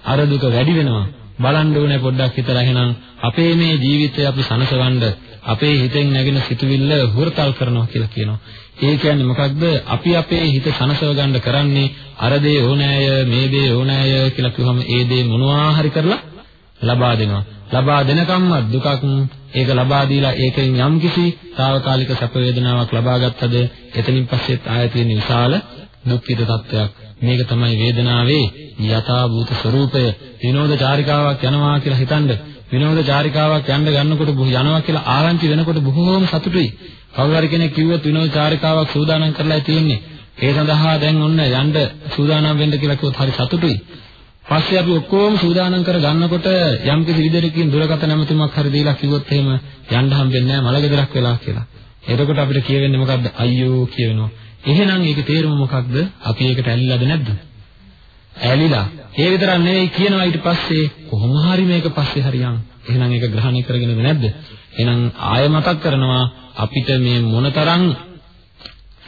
S2: අර දුක වැඩි වෙනවා. බලන්න ඕනේ පොඩ්ඩක් හිතලා එහෙනම් අපේ මේ ජීවිතය අපි සනසවන්න අපේ හිතෙන් නැගෙන සිතුවිල්ල හුරතල් කරනවා කියලා කියනවා. ඒ කියන්නේ මොකක්ද? අපි අපේ හිත සනසව ගන්න කරන්නේ අර දේ ඕනෑය, මේ දේ ඕනෑය කියලා කිව්වම ඒ දේ මොනවා හරි කරලා ලබා දෙනවා. ලබා දෙනකම්ම දුකක් ඒක ලබා දීලා ඒකෙන් යම්කිසි తాවකාලික සැප වේදනාවක් ලබා ගත්තද එතනින් පස්සෙත් ආය තියෙන විශාල දුක්ඛිත තත්වයක්. මේක තමයි වේදනාවේ යථා භූත ස්වરૂපය. විනෝද චාරිකාවක් යනවා කියලා හිතනද විනෝද චාරිකාවක් යන්න ගන්නකොට යනවා කියලා ආරංචි වෙනකොට බොහෝම සතුටුයි. කවුරු හරි කෙනෙක් කිව්වොත් විනෝද චාරිකාවක් සූදානම් කරලා තියෙන්නේ. ඒ සඳහා දැන් ඔන්න යන්න සූදානම් වෙන්න කියලා කිව්වොත් හරි සතුටුයි. පස්සේ අපි ඔක්කොම සූදානම් කර ගන්නකොට යම් කිසි විදිහකින් දුරකථන නැමතුමක් හරි දීලා කිව්වොත් එහෙම යන්න හම්බෙන්නේ නැහැ මලගෙදරක් වෙලා කියලා. එතකොට අපිට කියවෙන්නේ මොකද්ද? අයියෝ කියවෙනවා. එහෙනම් ඒකේ තේරුම මොකක්ද? අපි ඒකට ඇලිලාද නැද්ද? ඇලිලා. ඒ විතරක් නෙවෙයි කියනවා ඊට පස්සේ කොහොම හරි මේක පස්සේ හරියන්. එහෙනම් ඒක ග්‍රහණය කරගෙනද නැද්ද? එහෙනම් ආය මතක් කරනවා අපිට මේ මොනතරම්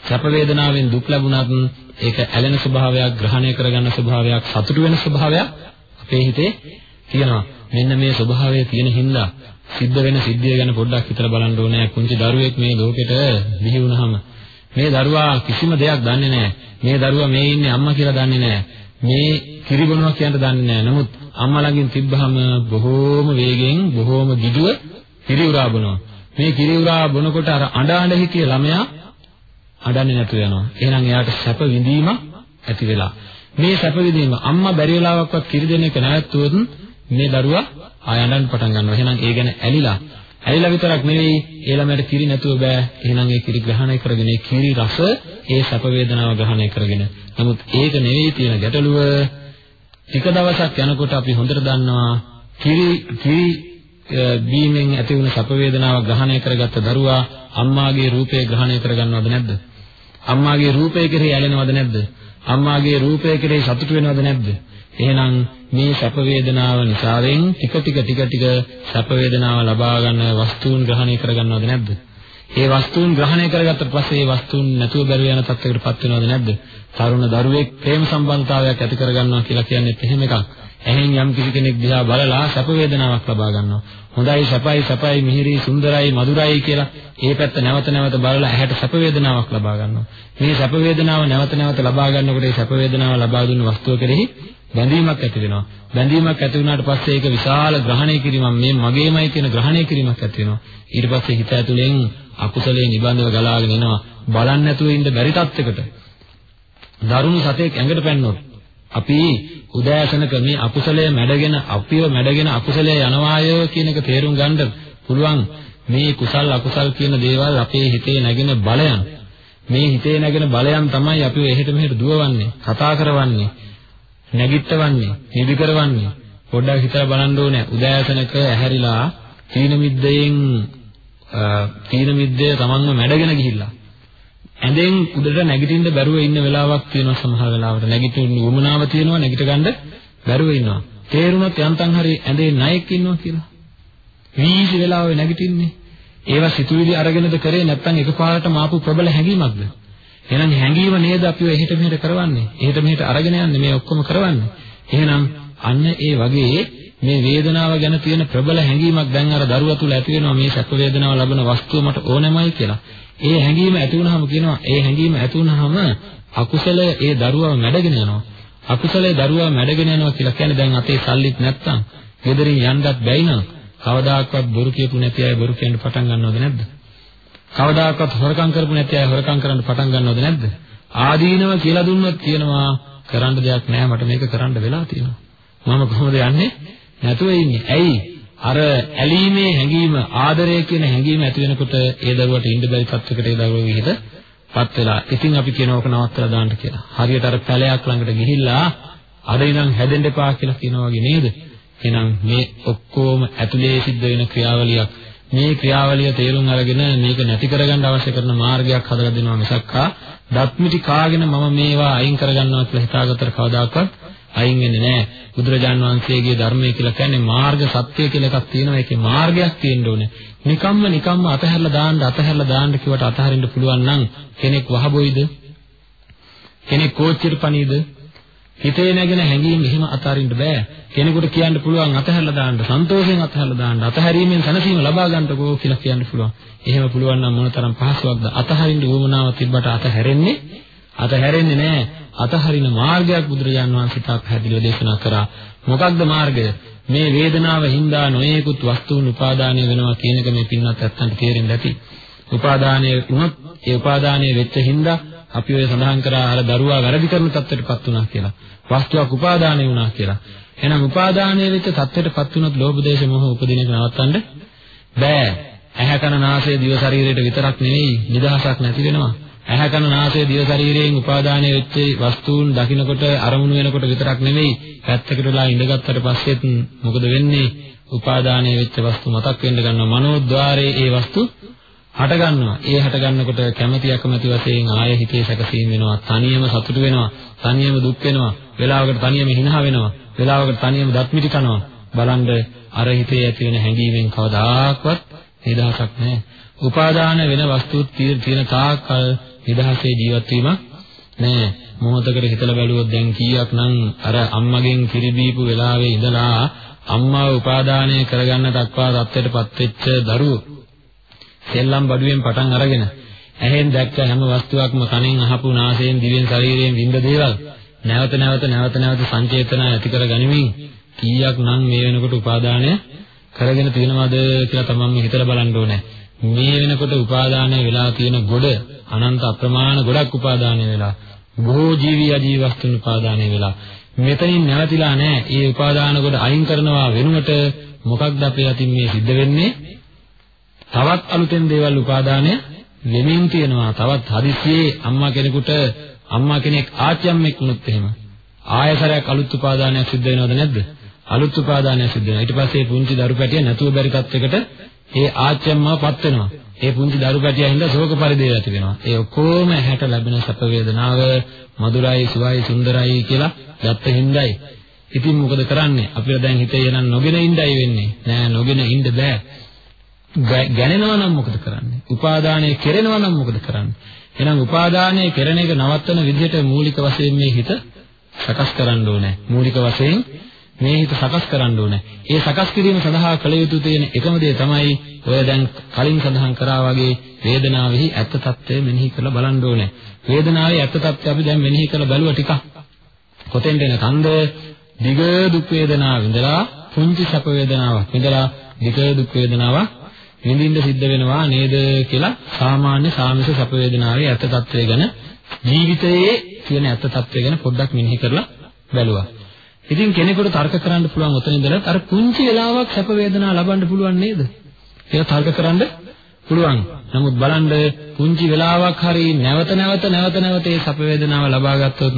S2: සැප වේදනාවෙන් දුක් ලැබුණත් ඒක ඇලෙන ස්වභාවයක් ග්‍රහණය කරගන්න ස්වභාවයක් සතුටු වෙන ස්වභාවයක් අපේ හිතේ තියෙනවා. මෙන්න මේ ස්වභාවය තියෙන හින්දා සිද්ධ වෙන සිද්ධිය ගැන පොඩ්ඩක් හිතලා බලන්න ඕනේ. කුංචි දරුවෙක් මේ ලෝකෙට බිහි වුණාම මේ දරුවා කිසිම දෙයක් දන්නේ නැහැ. මේ දරුවා මේ ඉන්නේ අම්මා කියලා දන්නේ නැහැ. මේ කිරි බොනවා කියන්න දන්නේ නැහැ. නමුත් අම්මා ළඟින් තිබ්බහම බොහෝම වේගෙන් බොහෝම දිදුව කිරි උරා බොනවා. මේ කිරි උරා බොනකොට අර අඬ අඬ හිටිය ළමයා අඬන්නේ නැතුව යනවා. එහෙනම් එයාට සැප විඳීමක් ඇති වෙලා. මේ සැප විඳීම අම්මා බැරි වෙලාවක්වත් කිරි දෙන එක නැවතුවොත් මේ දරුවා ආය අඬන්න පටන් ගන්නවා. එහෙනම් ඒ ගැන ඇලිලා ඇලිලා විතරක් නෙවෙයි ඒ ළමයට කිරි නැතුව බෑ. එහෙනම් ඒ කිරි ග්‍රහණය කරගෙන ඒ කිරි රස ඒ සැප වේදනාව ග්‍රහණය කරගෙන. නමුත් ඒක නෙවෙයි තියෙන ගැටලුව. ටික දවසක් යනකොට අපි හොඳට දන්නවා කිරි කිරි බීමෙන් ඇති වුණ සැප වේදනාව ග්‍රහණය කරගත්ත දරුවා අම්මාගේ රූපය ග්‍රහණය කරගන්නවද නැද්ද? අම්මාගේ රූපය කෙරෙහි ඇලෙනවද නැද්ද? අම්මාගේ රූපය කෙරෙහි සතුටු වෙනවද නැද්ද? එහෙනම් මේ සැප වේදනාව නිසාවෙන් ටික ටික ටික ටික සැප වේදනාව ලබා ගන්න වස්තුන් ග්‍රහණය කරගන්නවද නැද්ද? ඒ වස්තුන් ග්‍රහණය කරගත්තට පස්සේ ඒ වස්තුන් නැතුව බැරුව යන තත්යකටපත් වෙනවද නැද්ද? තරුණ දරුවෙක් ප්‍රේම සම්බන්ධතාවයක් ඇති කරගන්නවා කියලා කියන්නේ එහෙම එකක්. එහෙන් යම් කිසි කෙනෙක් දිහා බලලා සැප වේදනාවක් ලබා ගන්නවා. හොඳයි සැපයි සැපයි මිහිරි සුන්දරයි මధుරයි කියලා ඒ පැත්ත නැවත නැවත බලලා ඇහැට සැප වේදනාවක් ලබා ගන්නවා. මේ සැප වේදනාව නැවත නැවත ලබා ගන්නකොට ඒ සැප වේදනාව ලබා දුන්න වස්තුව කෙරෙහි බැඳීමක් ඇති වෙනවා. බැඳීමක් ඇති වුණාට පස්සේ ඒක විශාල ග්‍රහණය කිරීමක් මේ මගේමයි කියන ග්‍රහණය කිරීමක් ඇති වෙනවා. ඊට පස්සේ හිත ඇතුලෙන් අකුසලයේ නිබඳව ගලාගෙන එනවා. බලන්න නැතුව ඉන්න බැරි තත්යකට. දරුණු සතෙක් ඇඟට පැන්නොත් අපි උදෑසනක මේ අකුසලයේ මැඩගෙන අපිව මැඩගෙන අකුසලයේ යනවාය කියන එක තේරුම් ගන්න පුළුවන්. මේ කුසල් අකුසල් කියන දේවල් අපේ හිතේ නැගෙන බලයන්. මේ හිතේ නැගෙන බලයන් තමයි අපිව එහෙට මෙහෙට දුවවන්නේ කතා කරවන්නේ නැගිටවන්නේ නිදි කරවන්නේ. පොඩ්ඩක් හිතලා බලන්න ඕනේ. උදෑසනක ඇහැරිලා තීන මිද්දයෙන් තීන මිද්දේ තමන්ව මැඩගෙන ගිහිල්ලා. ඇඳෙන් උඩට නැගිටින්න බැරුව ඉන්න වෙලාවක් තියෙනවා සමහර වෙලාවට. නැගිටින්න උවමනාව තියෙනවා නැගිට ගන්න බැරුව ඉන්නවා. තේරුණත් යන්තම් හරි ඇඳේ ණයෙක් ඉන්නවා කියලා. වීසි වෙලාවෙ නැගිටින්නේ. ඒවා සිතුවිලි අරගෙනද කරේ නැත්නම් එකපාරටම ආපු ප්‍රබල හැඟීමක්ද? එහෙනම් හැඟීම නේද අපිව එහෙට මෙහෙට කරවන්නේ? එහෙට මෙහෙට අරගෙන යන්නේ මේ ඔක්කොම කරවන්නේ? එහෙනම් අන්න ඒ වගේ මේ වේදනාව ගැන තියෙන ප්‍රබල හැඟීමක් දැන් අර දරුවා තුල ඇති වෙනවා මේ සැප වේදනාව ලබන වස්තුව මට ඕනෑමයි කියලා. ඒ හැඟීම ඇති වුනහම කියනවා ඒ හැඟීම ඇති වුනහම අකුසලය ඒ දරුවව මැඩගෙන යනවා. අකුසලයේ දරුවා මැඩගෙන යනවා කියලා කියන්නේ දැන් අතේ සල්ලිත් නැත්තම් ගෙදරින් යන්නත් බැයි නම් කවදාකවත් බොරු කියපු නැති අය බොරු කියන්න පටන් ගන්නවද නැද්ද? කවදාකවත් හොරකම් කරපු නැති අය හොරකම් කරන්න පටන් ගන්නවද නැද්ද? ආදීනව කියලා දුන්නොත් කියනවා කරන්න දෙයක් නැහැ මට මේක කරන්න වෙලා තියෙනවා. මම කොහොමද යන්නේ? නැතුව ඉන්නේ. ඇයි? අර ඇලීමේ හැඟීම ආදරය කියන හැඟීම ඇති වෙනකොට ඒ දරුවට ඉන්න බැරි තත්යකට ඒ දරුවෝ විහිදපත් වෙලා. ඉතින් අපි කියනවා ඔක නවත්තලා දාන්න කියලා. හරියට අර පැලයක් ළඟට ගිහිල්ලා අද ඉඳන් හැදෙන්න එපා කියලා කියනවා වගේ නේද? එහෙනම් මේ ඔක්කොම ඇතුලේ සිද්ධ වෙන ක්‍රියාවලියක්. මේ ක්‍රියාවලිය තේරුම් අරගෙන මේක නැති කරගන්න අවශ්‍ය කරන මාර්ගයක් හදලා දෙනවා මිසක්කා දත්මිටි කාගෙන මම මේවා අයින් කරගන්නවා කියලා හිතාගත්තට කවදාකවත් අයින් වෙන්නේ නැහැ. බුදුරජාන් වහන්සේගේ ධර්මය කියලා කියන්නේ මාර්ග සත්‍ය කියලා එකක් තියෙනවා. ඒකේ මාර්ගයක් තියෙන්න ඕනේ. නිකම්ම නිකම්ම අතහැරලා දාන්න අතහැරලා දාන්න කිව්වට අතහරින්න පුළුවන් නම් කෙනෙක් වහබොයිද? කෙනෙක් කෝච්චියට පණීද? හිතේ නැගෙන හැඟීම් එහෙම අතහරින්න බෑ. කෙනෙකුට කියන්න පුළුවන් අතහැරලා දාන්න, සන්තෝෂයෙන් අතහැරලා දාන්න, අතහැරීමෙන් සැනසීම ලබා ගන්නකෝ කියලා කියන්න පුළුවන්. එහෙම පුළුවන් නම් මොනතරම් පහසුවක්ද? අතහරින්න උවමනාව තිබ්බට අතහැරෙන්නේ අතහැරෙන්නේ නැහැ. අතහරින මාර්ගයක් බුදුරජාන් වහන්සේ තා පැහැදිලිව දේශනා කරා. මොකක්ද මාර්ගය? මේ වේදනාව හින්දා නොයේකුත් වස්තුන් උපාදානය වෙනවා කියන එක මේ පින්වත් ඇත්තන්ට තේරෙන්න ඇති. උපාදානය වුණොත් ඒ උපාදානය වෙච්ච හින්දා අපි ඔය සඳහන් කරා අර දරුවා වැරදි කරන තත්ත්වයටපත් වුණා කියලා. වස්තුවක් උපාදානය වුණා කියලා. එහෙනම් උපාදානය වෙච්ච තත්ත්වයටපත් වුණොත් ලෝභ දේශ මොහ උපදින එක නවත්තන්න බෑ. ඇහැ කන නාසය දිව ශරීරයට විතරක් නෙවෙයි නිදහසක් නැති වෙනවා. ඇහැ කන නාසය දිව ශරීරයෙන් උපාදානය වෙච්ච වස්තුන් දකින්නකොට අරමුණු වෙනකොට විතරක් නෙමෙයි පැත්තකට වෙලා ඉඳගත්තට පස්සෙත් මොකද වෙන්නේ උපාදානය වෙච්ච වස්තු මතක් වෙන්න ගන්නවා මනෝද්්වාරයේ ඒ වස්තු හට ගන්නවා. ඒ හට ගන්නකොට කැමැති අකමැති වශයෙන් ආය හිතේ සැකසීම වෙනවා. තනියම සතුට වෙනවා. තනියම දුක් වෙනවා. වෙලාවකට තනියම හිනහ වෙනවා. වෙලාවකට තනියම දත් මිටි කනවා. බලන්න අර හිතේ ඇති වෙන හැඟීමෙන් කවදාකවත් නිදහසක් නැහැ. උපාදාන වෙන වස්තුත් තියෙන තාක්කල් නිදහසේ ජීවත් වීමක් නැහැ. මොහොතකට හිතලා බැලුවොත් දැන් කීයක් නම් අර අම්මගෙන් කිරි බීපු වෙලාවේ ඉඳලා අම්මාව උපාදානය කරගන්න දක්වා தත්ත්වයටපත් වෙච්ච දරුවෝ සෙල්ලම් බඩුවෙන් පටන් අරගෙන ඇහෙන් දැක්ක හැම වස්තුවක්ම කනෙන් අහපු නාසයෙන් දිවෙන් ශරීරයෙන් විඳ දේවල් නැවත නැවත නැවත නැවත සංචේතන ඇති කර ගනිමින් කීයක් නම් මේ වෙනකොට උපාදානය කරගෙන තියෙනවද කියලා තමයි හිතලා බලන්න ඕනේ. මේ වෙනකොට උපාදානය වෙලා තියෙන ගොඩ අනන්ත අප්‍රමාණ ගොඩක් උපාදානය වෙලා බොහෝ ජීවි අජීව වස්තුන් උපාදානය වෙලා මෙතනින් නැවතිලා නැහැ. ඒ උපාදාන කොට අයින් කරනවා වෙනුවට මොකක්ද අපේ අතින් මේ සිද්ධ වෙන්නේ? තවත් අලුතෙන් දේවල් උපාදානය වෙමින් තියෙනවා. තවත් හදිස්සියේ අම්මා කෙනෙකුට අම්මා කෙනෙක් ආච්චම්මෙක් වුණොත් එහෙම ආයසරයක් අලුත් උපාදානයක් සිද්ධ වෙනවද නැද්ද? අලුත් උපාදානයක් සිද්ධ වෙනවා. ඊට පස්සේ පුංචි දරු පැටිය නැතුව බැරි තත්යකට ඒ ආච්චම්මවපත් වෙනවා. ඒ පුංචි දරු පැටියා හින්දා ශෝක පරිදේ ඇති වෙනවා. ඒ ඔක්කොම ඇහැට ලැබෙන සැප වේදනාව මధుරයි, සුවයි, සුන්දරයි කියලා ගත්ත හිඳයි. ඉතින් මොකද කරන්නේ? අපිට දැන් හිතේ යනන් නොගෙන ඉඳයි වෙන්නේ. නෑ නොගෙන ඉන්න බෑ. ගැනෙනවා නම් මොකද කරන්නේ? උපාදානය කෙරෙනවා නම් මොකද කරන්නේ? එහෙනම් උපාදානය කෙරෙන එක නවත්තන විදිහට මූලික වශයෙන් මේ හිත සකස් කරන්න ඕනේ. මූලික වශයෙන් මේ හිත සකස් කරන්න ඕනේ. ඒ සකස් කිරීම සඳහා කළ යුතු තියෙන එකම දේ තමයි ඔය දැන් කලින් සඳහන් කරා වගේ වේදනාවෙහි ඇත්ත తත්වය මෙනෙහි කරලා බලන්න ඕනේ. වේදනාවේ ඇත්ත తත්වය අපි දැන් මෙනෙහි කරලා බලුවා ටිකක්. කොතෙන්ද එන කන්ද? දිග දුක් වේදනාව විඳලා පුංචි සැප වේදනාවක් විඳලා දිග දුක් වේදනාවක් විඳින්න සිද්ධ වෙනවා නේද කියලා සාමාන්‍ය සාමිස සැප වේදනාවේ ඇත්ත తත්වය ගැන ජීවිතයේ තියෙන ඇත්ත తත්වය ගැන පොඩ්ඩක් මෙනෙහි කරලා බැලුවා. ඉතින් කෙනෙකුට තර්ක කරන්න පුළුවන් උතන ඉඳලා අර පුංචි වෙලාවක් සැප වේදනා ලබන්න පුළුවන් නේද? කියලා තර්ක කරන්න පුළුවන්. නමුත් බලන්න පුංචි වෙලාවක් හරි නැවත නැවත නැවත නැවත ඒ සැප වේදනාව ලබා ගත්තොත්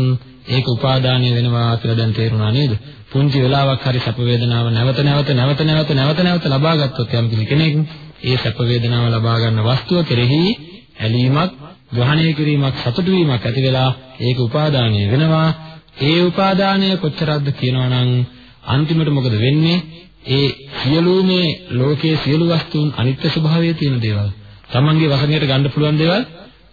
S2: ඒක උපාදානය වෙනවා කියලා දැන් තේරුණා නේද? පුංචි වෙලාවක් හරි සැප වේදනාව නැවත නැවත නැවත නැවත නැවත නැවත ලබා ගත්තොත් යම් කෙනෙක් ඒ සැප වේදනාව ලබා ගන්න වස්තුව කෙරෙහි ඇලීමක්, ග්‍රහණය කිරීමක්, සතුටු වීමක් ඇති වෙලා ඒක උපාදානය වෙනවා. ඒ උපාදානය කොච්චරක්ද කියනවනම් අන්තිමට මොකද වෙන්නේ? ඒ සියලුම ලෝකයේ සියලු වස්තුන් අනිත්‍ය ස්වභාවයේ තියෙන දේවල්. Tamange වසඟයට ගන්න පුළුවන් දේවල්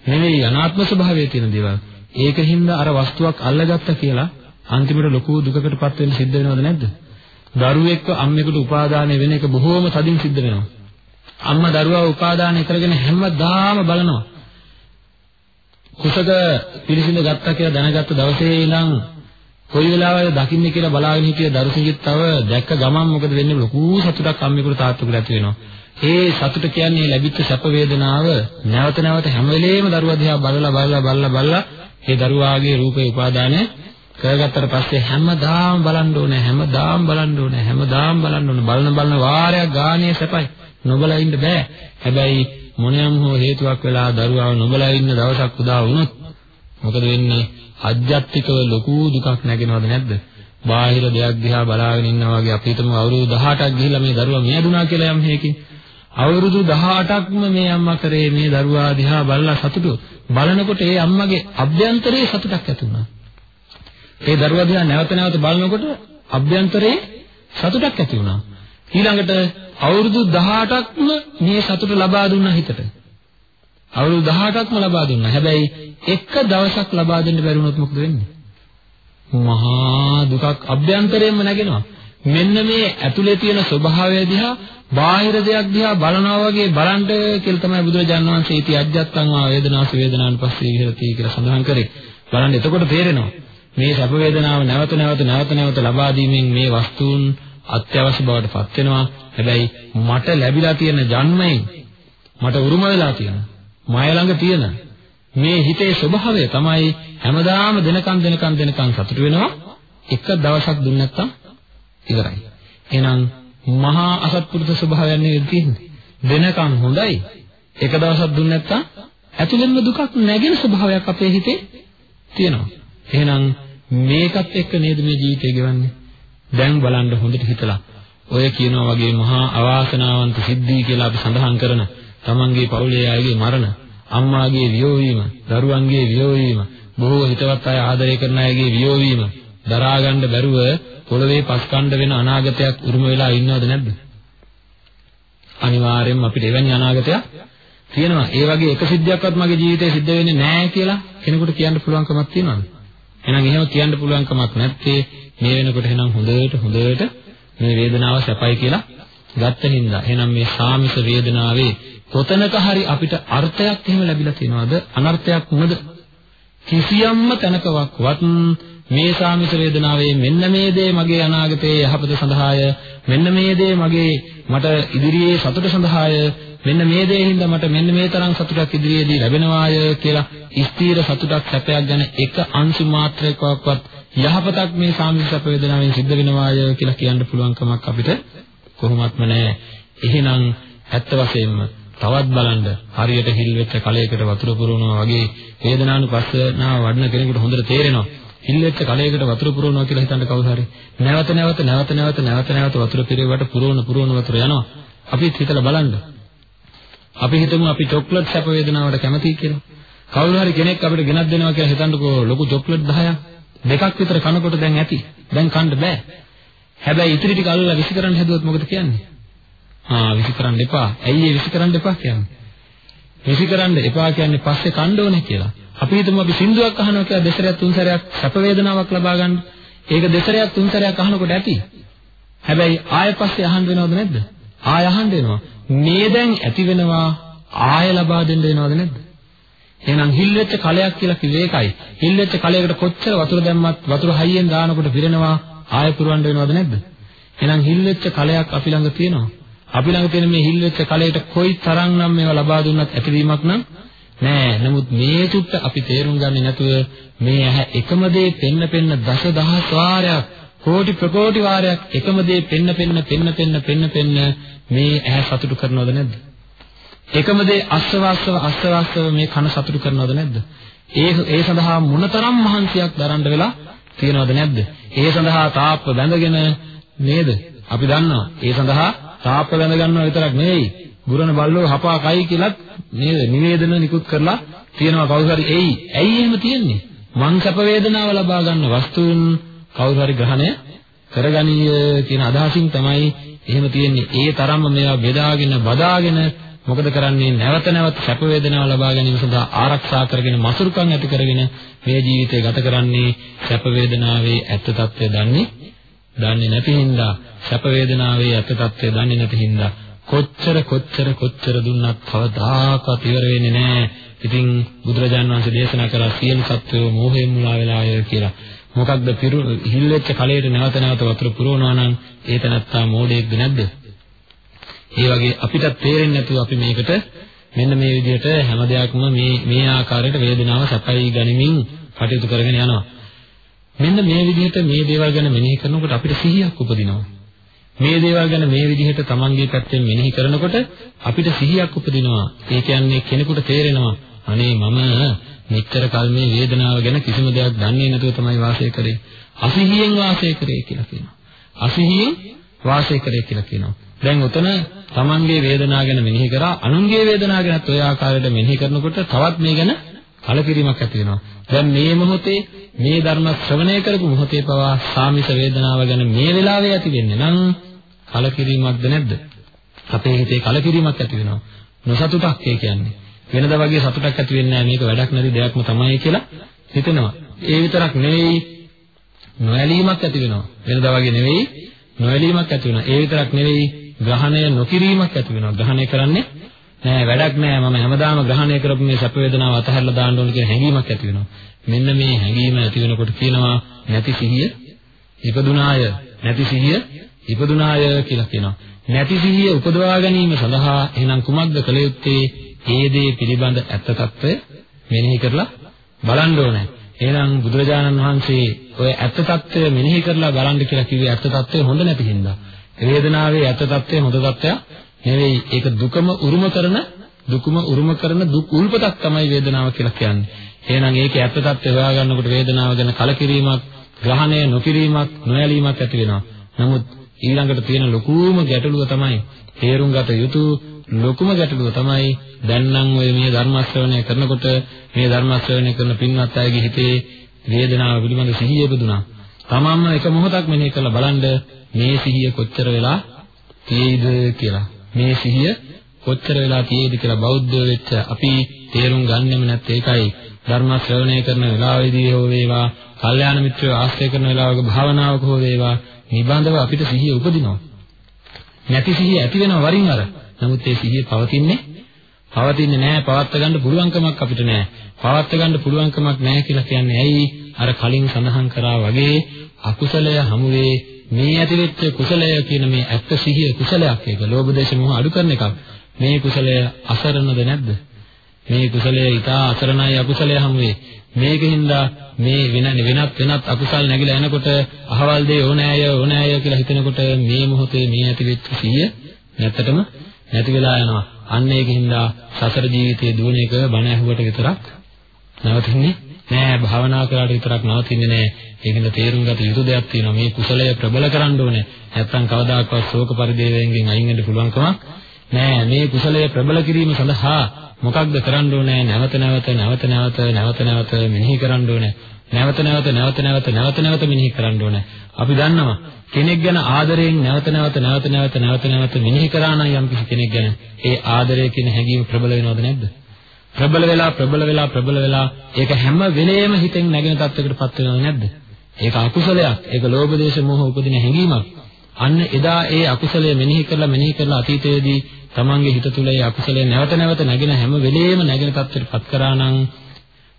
S2: නෙවෙයි අනාත්ම ස්වභාවයේ තියෙන දේවල්. ඒකින්ද අර වස්තුවක් අල්ලගත්තා කියලා අන්තිමට ලොකු දුකකටපත් වෙන්න සිද්ධ වෙනවද නැද්ද? දරුවෙක්ව අම්මෙකුට උපාදානය වෙන එක බොහෝම තදින් සිද්ධ වෙනවා. අම්මා දරුවා උපාදානය කරගෙන හැමදාම බලනවා. කුසක පිළිසිඳ ගත්තා කියලා දැනගත්ත දවසේ ඉඳන් කොයි වෙලාවද දකින්නේ කියලා බලාගෙන හිටිය දරුසිඟිත්තව දැක්ක ගමන් මොකද වෙන්නේ ලොකු සතුටක් අම්මෙකුට තාත්තෙකුට ඇති වෙනවා. ඒ සතුට කියන්නේ ලැබිච්ච සැප වේදනාව නැවත නැවත හැම වෙලේම දරුවා දිහා බලලා බලලා බලලා බලලා ඒ දරුවාගේ රූපේ උපාදානය කරගත්තට පස්සේ හැමදාම බලන්න ඕනේ හැමදාම බලන්න ඕනේ හැමදාම බලන්න ඕනේ. බලන බලන වාරයක් ගානේ සැපයි. නොබලා ඉන්න බෑ. හැබැයි මොනියම් හෝ හේතුවක් වෙලා දරුවාව නොබලා ඉන්න දවසක් උදා වුණොත් මොකද වෙන්නේ අධ්‍යාත්මිකව ලොකු දුකක් නැගෙනවද නැද්ද බාහිර දෙයක් දිහා බලාගෙන ඉන්නා වගේ අපි හිතමු අවුරුදු 18ක් ගිහිල්ලා මේ දරුවා මියදුනා කියලා යම් හේකින් අවුරුදු 18ක්ම මේ අම්මා කරේ මේ දරුවා දිහා බලලා සතුටු බලනකොට ඒ අම්මගේ අභ්‍යන්තරයේ සතුටක් ඇති වුණා. ඒ දරුවා දිහා නැවත නැවත බලනකොට අභ්‍යන්තරයේ සතුටක් ඇති වුණා. ඊළඟට අවුරුදු 18ක්ම මේ සතුට ලබා දුන්නා හිතට. අවුරුදු 18ක්ම ලබා දුන්නා. හැබැයි එක දවසක් ලබා දෙන්න බැරි වුණොත් මොකද වෙන්නේ? මහා දුකක් අභ්‍යන්තරයෙන්ම නැගෙනවා. මෙන්න මේ ඇතුලේ තියෙන ස්වභාවය දිහා බාහිර දෙයක් දිහා බලනවා වගේ බලන්න කියලා තමයි බුදුරජාණන් වහන්සේ ඉති අජ්ජත්තං වා වේදනාසු වේදනාන් පස්සේ විහෙරති කියලා සඳහන් කරේ. බලන්න එතකොට තේරෙනවා මේ සැප වේදනාව නැවත නැවත නැවත නැවත ලබා දීමෙන් මේ වස්තුන් අත්‍යවශ්‍ය බවට පත් වෙනවා. හැබැයි මට ලැබිලා තියෙන ජන්මයෙන් මට උරුම වෙලා තියෙන මය ළඟ තියෙන මේ හිතේ ස්වභාවය තමයි හැමදාම දෙනකන් දෙනකන් දෙනකන් සතුට වෙනවා. එක දවසක් දුන්න නැත්තම් ඉවරයි. එහෙනම් මහා අසත්පුරුෂ ස්වභාවයක් නෙවෙයි තියෙන්නේ. වෙනකම් හොඳයි. එක දවසක් දුන්න නැත්තම් ඇතුළෙන්ම දුකක් නැගෙන ස්වභාවයක් අපේ හිතේ තියෙනවා. එහෙනම් මේකත් එක්ක නේද මේ ජීවිතය ගෙවන්නේ? දැන් බලන්න හොඳට හිතලා. ඔය කියනවා වගේ මහා අවාසනාවන්ත සිද්ධි කියලා අපි සඳහන් කරන තමන්ගේ පවුලේ අයගේ මරණ, අම්මාගේ වියෝ වීම, දරුවන්ගේ වියෝ වීම, බොහෝ හිතවත් අය ආදරය කරන අයගේ වියෝ වීම දරා ගන්න බැරුව පොළවේ පස් කණ්ඩ වෙන අනාගතයක් උරුම වෙලා ඉන්නවද නැද්ද? අනිවාර්යයෙන්ම අපිට එවැනි අනාගතයක් තියෙනවා. ඒ වගේ එක සිද්ධියක්වත් මගේ ජීවිතේ සිද්ධ වෙන්නේ නැහැ කියලා කෙනෙකුට කියන්න පුළුවන්කමක් තියෙනවද? එහෙනම් එහෙම කියන්න පුළුවන්කමක් නැත්තේ මේ වෙනකොට එහෙනම් හොඳට හොඳට මේ වේදනාව සැපයි කියලා ගත්ත හින්දා. එහෙනම් මේ සාමිස වේදනාවේ කොතනක හරි අපිට අර්ථයක් එහෙම ලැබිලා තියෙනවද? අනර්ථයක් මොකද? කිසියම්ම තැනකවත් මේ සාමිස වේදනාවේ මෙන්න මේ දේ මගේ අනාගතයේ යහපත සඳහාය මෙන්න මේ දේ මගේ මට ඉදිරියේ සතුට සඳහාය මෙන්න මේ දේ හින්දා මට මෙන්න මේ තරම් සතුටක් ඉදිරියේදී ලැබෙනවාය කියලා ස්ථීර සතුටක් සැපයක් ගැන එක අංශු මාත්‍රයකවත් යහපතක් මේ සාමිස සැප වේදනාවෙන් සිද්ධ වෙනවාය කියලා කියන්න පුළුවන් කමක් අපිට කොහොමත්ම නැහැ. එහෙනම් ඇත්ත වශයෙන්ම තවත් බලන්න හරියට හිල් වෙච්ච කලයකට වතුර පුරවනවා වගේ වේදනානුපස්සනාව වඩන කෙනෙකුට හොඳට තේරෙනවා. හිල් වෙච්ච කලයකට වතුර පුරවනවා කියලා හිතන්න කවුරු හරි. නැවත නැවත නැවත නැවත නැවත නැවත වතුර පිරෙවට පුරවන පුරවන වතුර යනවා. අපිත් හිතලා බලන්න. අපි හිතමු අපි චොක්ලට් සැප වේදනාවට කැමතියි කියලා. කවුරු හරි කෙනෙක් අපිට ගෙනත් දෙනවා කියලා හිතන්නකෝ ලොකු චොක්ලට් 10ක් දෙකක් විතර කනකොට දැන් ඇති. දැන් කන්න බෑ. හැබැයි ඉතිරි ටික අල්ලලා විසි කරන්න හැදුවොත් මොකද කියන්නේ? ආ විසි කරන්න එපා. ඇයි ඒ විසි කරන්න එපා කියන්නේ? විසි කරන්න එපා කියන්නේ පස්සේ කන්න ඕනේ කියලා. අපි හිතමු අපි සින්දුවක් අහනවා කියලා දෙසරයක් තුන් සැරයක් සැප වේදනාවක් ලබා ගන්න. ඒක දෙසරයක් තුන් සැරයක් අහනකොට ඇති. හැබැයි ආයෙ පස්සේ අහන්න වෙනවද නැද්ද? ආයෙ අහන්න වෙනවා. මේ දැන් ඇති වෙනවා ආයෙ ලබා දෙන්න වෙනවද නැද්ද? එහෙනම් හිල් වෙච්ච කලයක් කියලා කිව්වේ ඒකයි. හිල් වෙච්ච කලයකට කොච්චර වතුර දැම්මත් වතුර හයියෙන් දානකොට පිරෙනවා ආයෙ පුරවන්න වෙනවද නැද්ද? එහෙනම් හිල් වෙච්ච කලයක් අපි ළඟ තියෙනවා. අපි ළඟ තියෙන මේ හිල් වෙච්ච කලයට කොයි තරම්නම් මේවා ලබා දුන්නත් ඇතිවීමක් නම් නෑ. නමුත් මේ චුට්ට අපි තේරුම් ගන්නේ නැතුව මේ ඇහැ එකම දේ පෙන්න පෙන්න දසදහස් වාරයක් කෝටි ප්‍රකෝටි වාරයක් එකම දේ පෙන්න පෙන්න පෙන්න පෙන්න පෙන්න පෙන්න මේ ඇහැ සතුටු කරනවද නැද්ද? එකම දේ අස්වස්ව අස්වස්ව මේ කන සතුටු කරනවද නැද්ද? ඒ ඒ සඳහා මොනතරම් මහන්සියක් දරන්න වෙලා තියෙනවද නැද්ද? ඒ සඳහා තාප්ප බැඳගෙන නේද? අපි දන්නවා. ඒ සඳහා තාප්ප බැඳ ගන්නවා විතරක් නෙවෙයි. ගුරන බල්ලෝ හපා කයි කියලත් නේද? නිවේදන නිකුත් කරලා තියෙනවා කවුරු හරි එයි. ඇයි එහෙම තියෙන්නේ? මං සැප වේදනාව ලබා ගන්න වස්තුන් කවුරු හරි ග්‍රහණය කරගනීය කියන අදහසින් තමයි එහෙම තියෙන්නේ. ඒ තරම්ම මේවා බෙදාගෙන බදාගෙන මොකද කරන්නේ නැවත නැවත සැප වේදනාව ලබා ගැනීම සඳහා ආරක්ෂා කරගෙන මසුරුකම් ඇති කරගෙන මේ ජීවිතය ගත කරන්නේ සැප වේදනාවේ ඇත්ත తත්වය දන්නේ දන්නේ නැති හින්දා සැප වේදනාවේ ඇත්ත తත්වය දන්නේ නැති හින්දා කොච්චර කොච්චර කොච්චර දුන්නත් කවදාකවත් ඉවර වෙන්නේ නැහැ. ඉතින් බුදුරජාණන් වහන්සේ දේශනා කළා සියලු සත්වෝ මෝහයෙන් මුලා වෙලාය කියලා. මොකක්ද හිල්ලෙච්ච කලයට නැවත නැවත වතුර පුරවනවා නම් ඒ තනත්තා මෝඩයෙක්ද නැද්ද? ඒ වගේ අපිට තේරෙන්නේ නැතුව අපි මේකට මෙන්න මේ විදිහට හැම දෙයක්ම මේ මේ ආකාරයට වේදනාව සැපයි ගනිමින් කටයුතු කරගෙන යනවා. මෙන්න මේ විදිහට මේ දේවල් ගැන මෙනෙහි කරනකොට අපිට සිහියක් උපදිනවා. මේ දේවල් ගැන මේ විදිහට තමන්ගේ පැත්තෙන් මෙනෙහි කරනකොට අපිට සිහියක් උපදිනවා. ඒ කියන්නේ කෙනෙකුට තේරෙනවා අනේ මම මෙච්චර කල් මේ වේදනාව ගැන කිසිම දෙයක් දන්නේ නැතුව තමයි වාසය කරේ. අසිහියෙන් වාසය කරේ කියලා කියනවා. අසිහියෙන් වාසය කරේ කියලා කියනවා. දැන් උතන තමන්ගේ වේදනාව ගැන මෙනෙහි කරා අනුන්ගේ වේදනාව ගැනත් ඔය ආකාරයට මෙනෙහි කරනකොට තවත් මේ ගැන කලකිරීමක් ඇති වෙනවා. දැන් මේ මොහොතේ මේ ධර්ම ශ්‍රවණය කරපු මොහොතේ පවා සාමිස වේදනාව ගැන මේ වෙලාවේ ඇති වෙන්නේ නම් කලකිරීමක්ද නැද්ද? අපේ හිතේ කලකිරීමක් ඇති වෙනවා. නොසතුටක් ඒ කියන්නේ. වෙනද වගේ සතුටක් ඇති වෙන්නේ නැහැ මේක වැඩක් නැති දෙයක්ම තමයි කියලා හිතෙනවා. ඒ විතරක් නෙවෙයි නොඇලීමක් ඇති වෙනවා. වෙනද වගේ නෙවෙයි නොඇලීමක් ඇති වෙනවා. ඒ විතරක් නෙවෙයි ග්‍රහණය නොකිරීමක් ඇති වෙනවා. ග්‍රහණය කරන්නේ නෑ වැඩක් නෑ මම හැමදාම ග්‍රහණය කරපු මේ සැප වේදනාව අතහැරලා දාන්න ඕන කියන හැඟීමක් ඇති වෙනවා. මෙන්න මේ හැඟීම ඇති වෙනකොට කියනවා නැති සිහිය ඉපදුනාය නැති සිහිය ඉපදුනාය කියලා කියනවා. නැති සිහිය උපදවා ගැනීම සඳහා එහෙනම් කුමක්ද කළ යුත්තේ? ඒ දේ පිළිබඳ ඇත්ත తত্ত্বය මෙනෙහි කරලා බලන්න ඕනේ. එහෙනම් බුදුරජාණන් වහන්සේ ඔය ඇත්ත తত্ত্বය මෙනෙහි කරලා බලන්න කියලා කිව්වේ ඇත්ත తত্ত্বය හොඳ නැති හින්දා. වේදනාවේ ඇත්ත తත්වය හොඳ తත්වයක් නෙවෙයි. ඒක දුකම උරුම කරන දුකම උරුම කරන දුක් උල්පතක් තමයි වේදනාව කියලා කියන්නේ. එහෙනම් ඒකේ ඇත්ත తත්වය හොයාගන්නකොට වේදනාව ගැන කලකිරීමක්, ග්‍රහණය නොකිරීමක්, නොයැලීමක් ඇති වෙනවා. නමුත් ඊළඟට තියෙන ලොකුම ගැටලුව තමයි තේරුම් ගත යුතු ලොකුම ගැටලුව තමයි දැන් නම් ඔය මේ ධර්ම ශ්‍රවණය කරනකොට මේ ධර්ම ශ්‍රවණය කරන පින්වත් අයගේ හිතේ වේදනාව පිළිබඳ සිහිය ඉපදුනා. තමන්ම එක මොහොතක් මෙනෙහි කරලා බලන්න මේ සිහිය කොච්චර වෙලා තියෙයිද කියලා. මේ සිහිය කොච්චර වෙලා තියෙයිද කියලා බෞද්ධ වෙච්ච අපි තේරුම් ගන්නෙම නැත්te ඒකයි ධර්ම ශ්‍රවණය කරන වෙලාවෙදී හෝ වේවා, කල්යාණ මිත්‍රව ආශ්‍රය කරන වෙලාවක භාවනාවක හෝ වේවා, නිබඳව අපිට සිහිය උපදිනවා. නැති සිහිය ඇති වෙනවා වරින් වර. නමුත් ඒ සිහිය පවතින්නේ පවතින්නේ නැහැ පවත්වා ගන්න පුළුවන්කමක් අපිට නැහැ. පවත්වා ගන්න පුළුවන්කමක් නැහැ කියලා කියන්නේ ඇයි? අර කලින් සඳහන් කරා වගේ අකුසලය හමුවේ මේ ඇතිවෙච්ච කුසලය කියන මේ ඇත්ත සිහිය කුසලයක් ඒක ලෝභ දේශ මොහ අඩු කරන එකක්. මේ කුසලය අසරණද නැද්ද? මේ කුසලය ඊටා අසරණයි අකුසලය හමුවේ. මේකින්ද මේ වෙන වෙනත් වෙනත් අකුසල් නැగిලා එනකොට අහවල් දේ ඕනෑය ඕනෑය කියලා හිතනකොට මේ මොහොතේ මේ ඇතිවෙච්ච සිහිය නැත්තටම නැති වෙලා යනවා. අන්න ඒකින්ද සසර ජීවිතයේ දුවන එක බණ ඇහුවට විතරක් නවතින්නේ නෑ භාවනා කරාට විතරක් නවතින්නේ නෑ. ඒකින්ද තේරුම් ගත යුතු දෙයක් තියෙනවා. මේ කුසලය ප්‍රබල කරන්න ඕනේ. නැත්තම් කවදාකවත් ශෝක පරිදේවයෙන් අයින් වෙන්න පුළුවන් කමක් නෑ. මේ කුසලය ප්‍රබල කිරීම සඳහා මොකක්ද කරන්න ඕනේ? නැවත නැවත නැවත නැවත නැවත නැවත මෙනෙහි කරන්න ඕනේ. නැවත නැවත නැවත නැවත නැවත නැවත මෙනෙහි කරන්න ඕනේ. අපි දන්නවා කෙනෙක් ගැන ආදරයෙන් නැවත නැවත නැවත නැවත නැවත නැවත මෙනෙහි කරා නම් යම් කිසි කෙනෙක් ගැන ඒ ආදරය කියන හැඟීම ප්‍රබල වෙනවද නැද්ද? ප්‍රබල වෙලා ප්‍රබල වෙලා ප්‍රබල වෙලා ඒක හැම වෙලේම හිතෙන් නැගෙන තත්යකටපත් වෙනවද නැද්ද ඒක අකුසලයක් ඒක ලෝභ දේශ මොහ උපදින හැඟීමක් අන්න එදා ඒ අකුසලය මෙනෙහි කරලා මෙනෙහි කරලා අතීතයේදී තමන්ගේ හිත තුළ ඒ අකුසලය නැවත නැවත නැගෙන හැම වෙලේම නැගෙන තත්ත්වයටපත් කරා නම්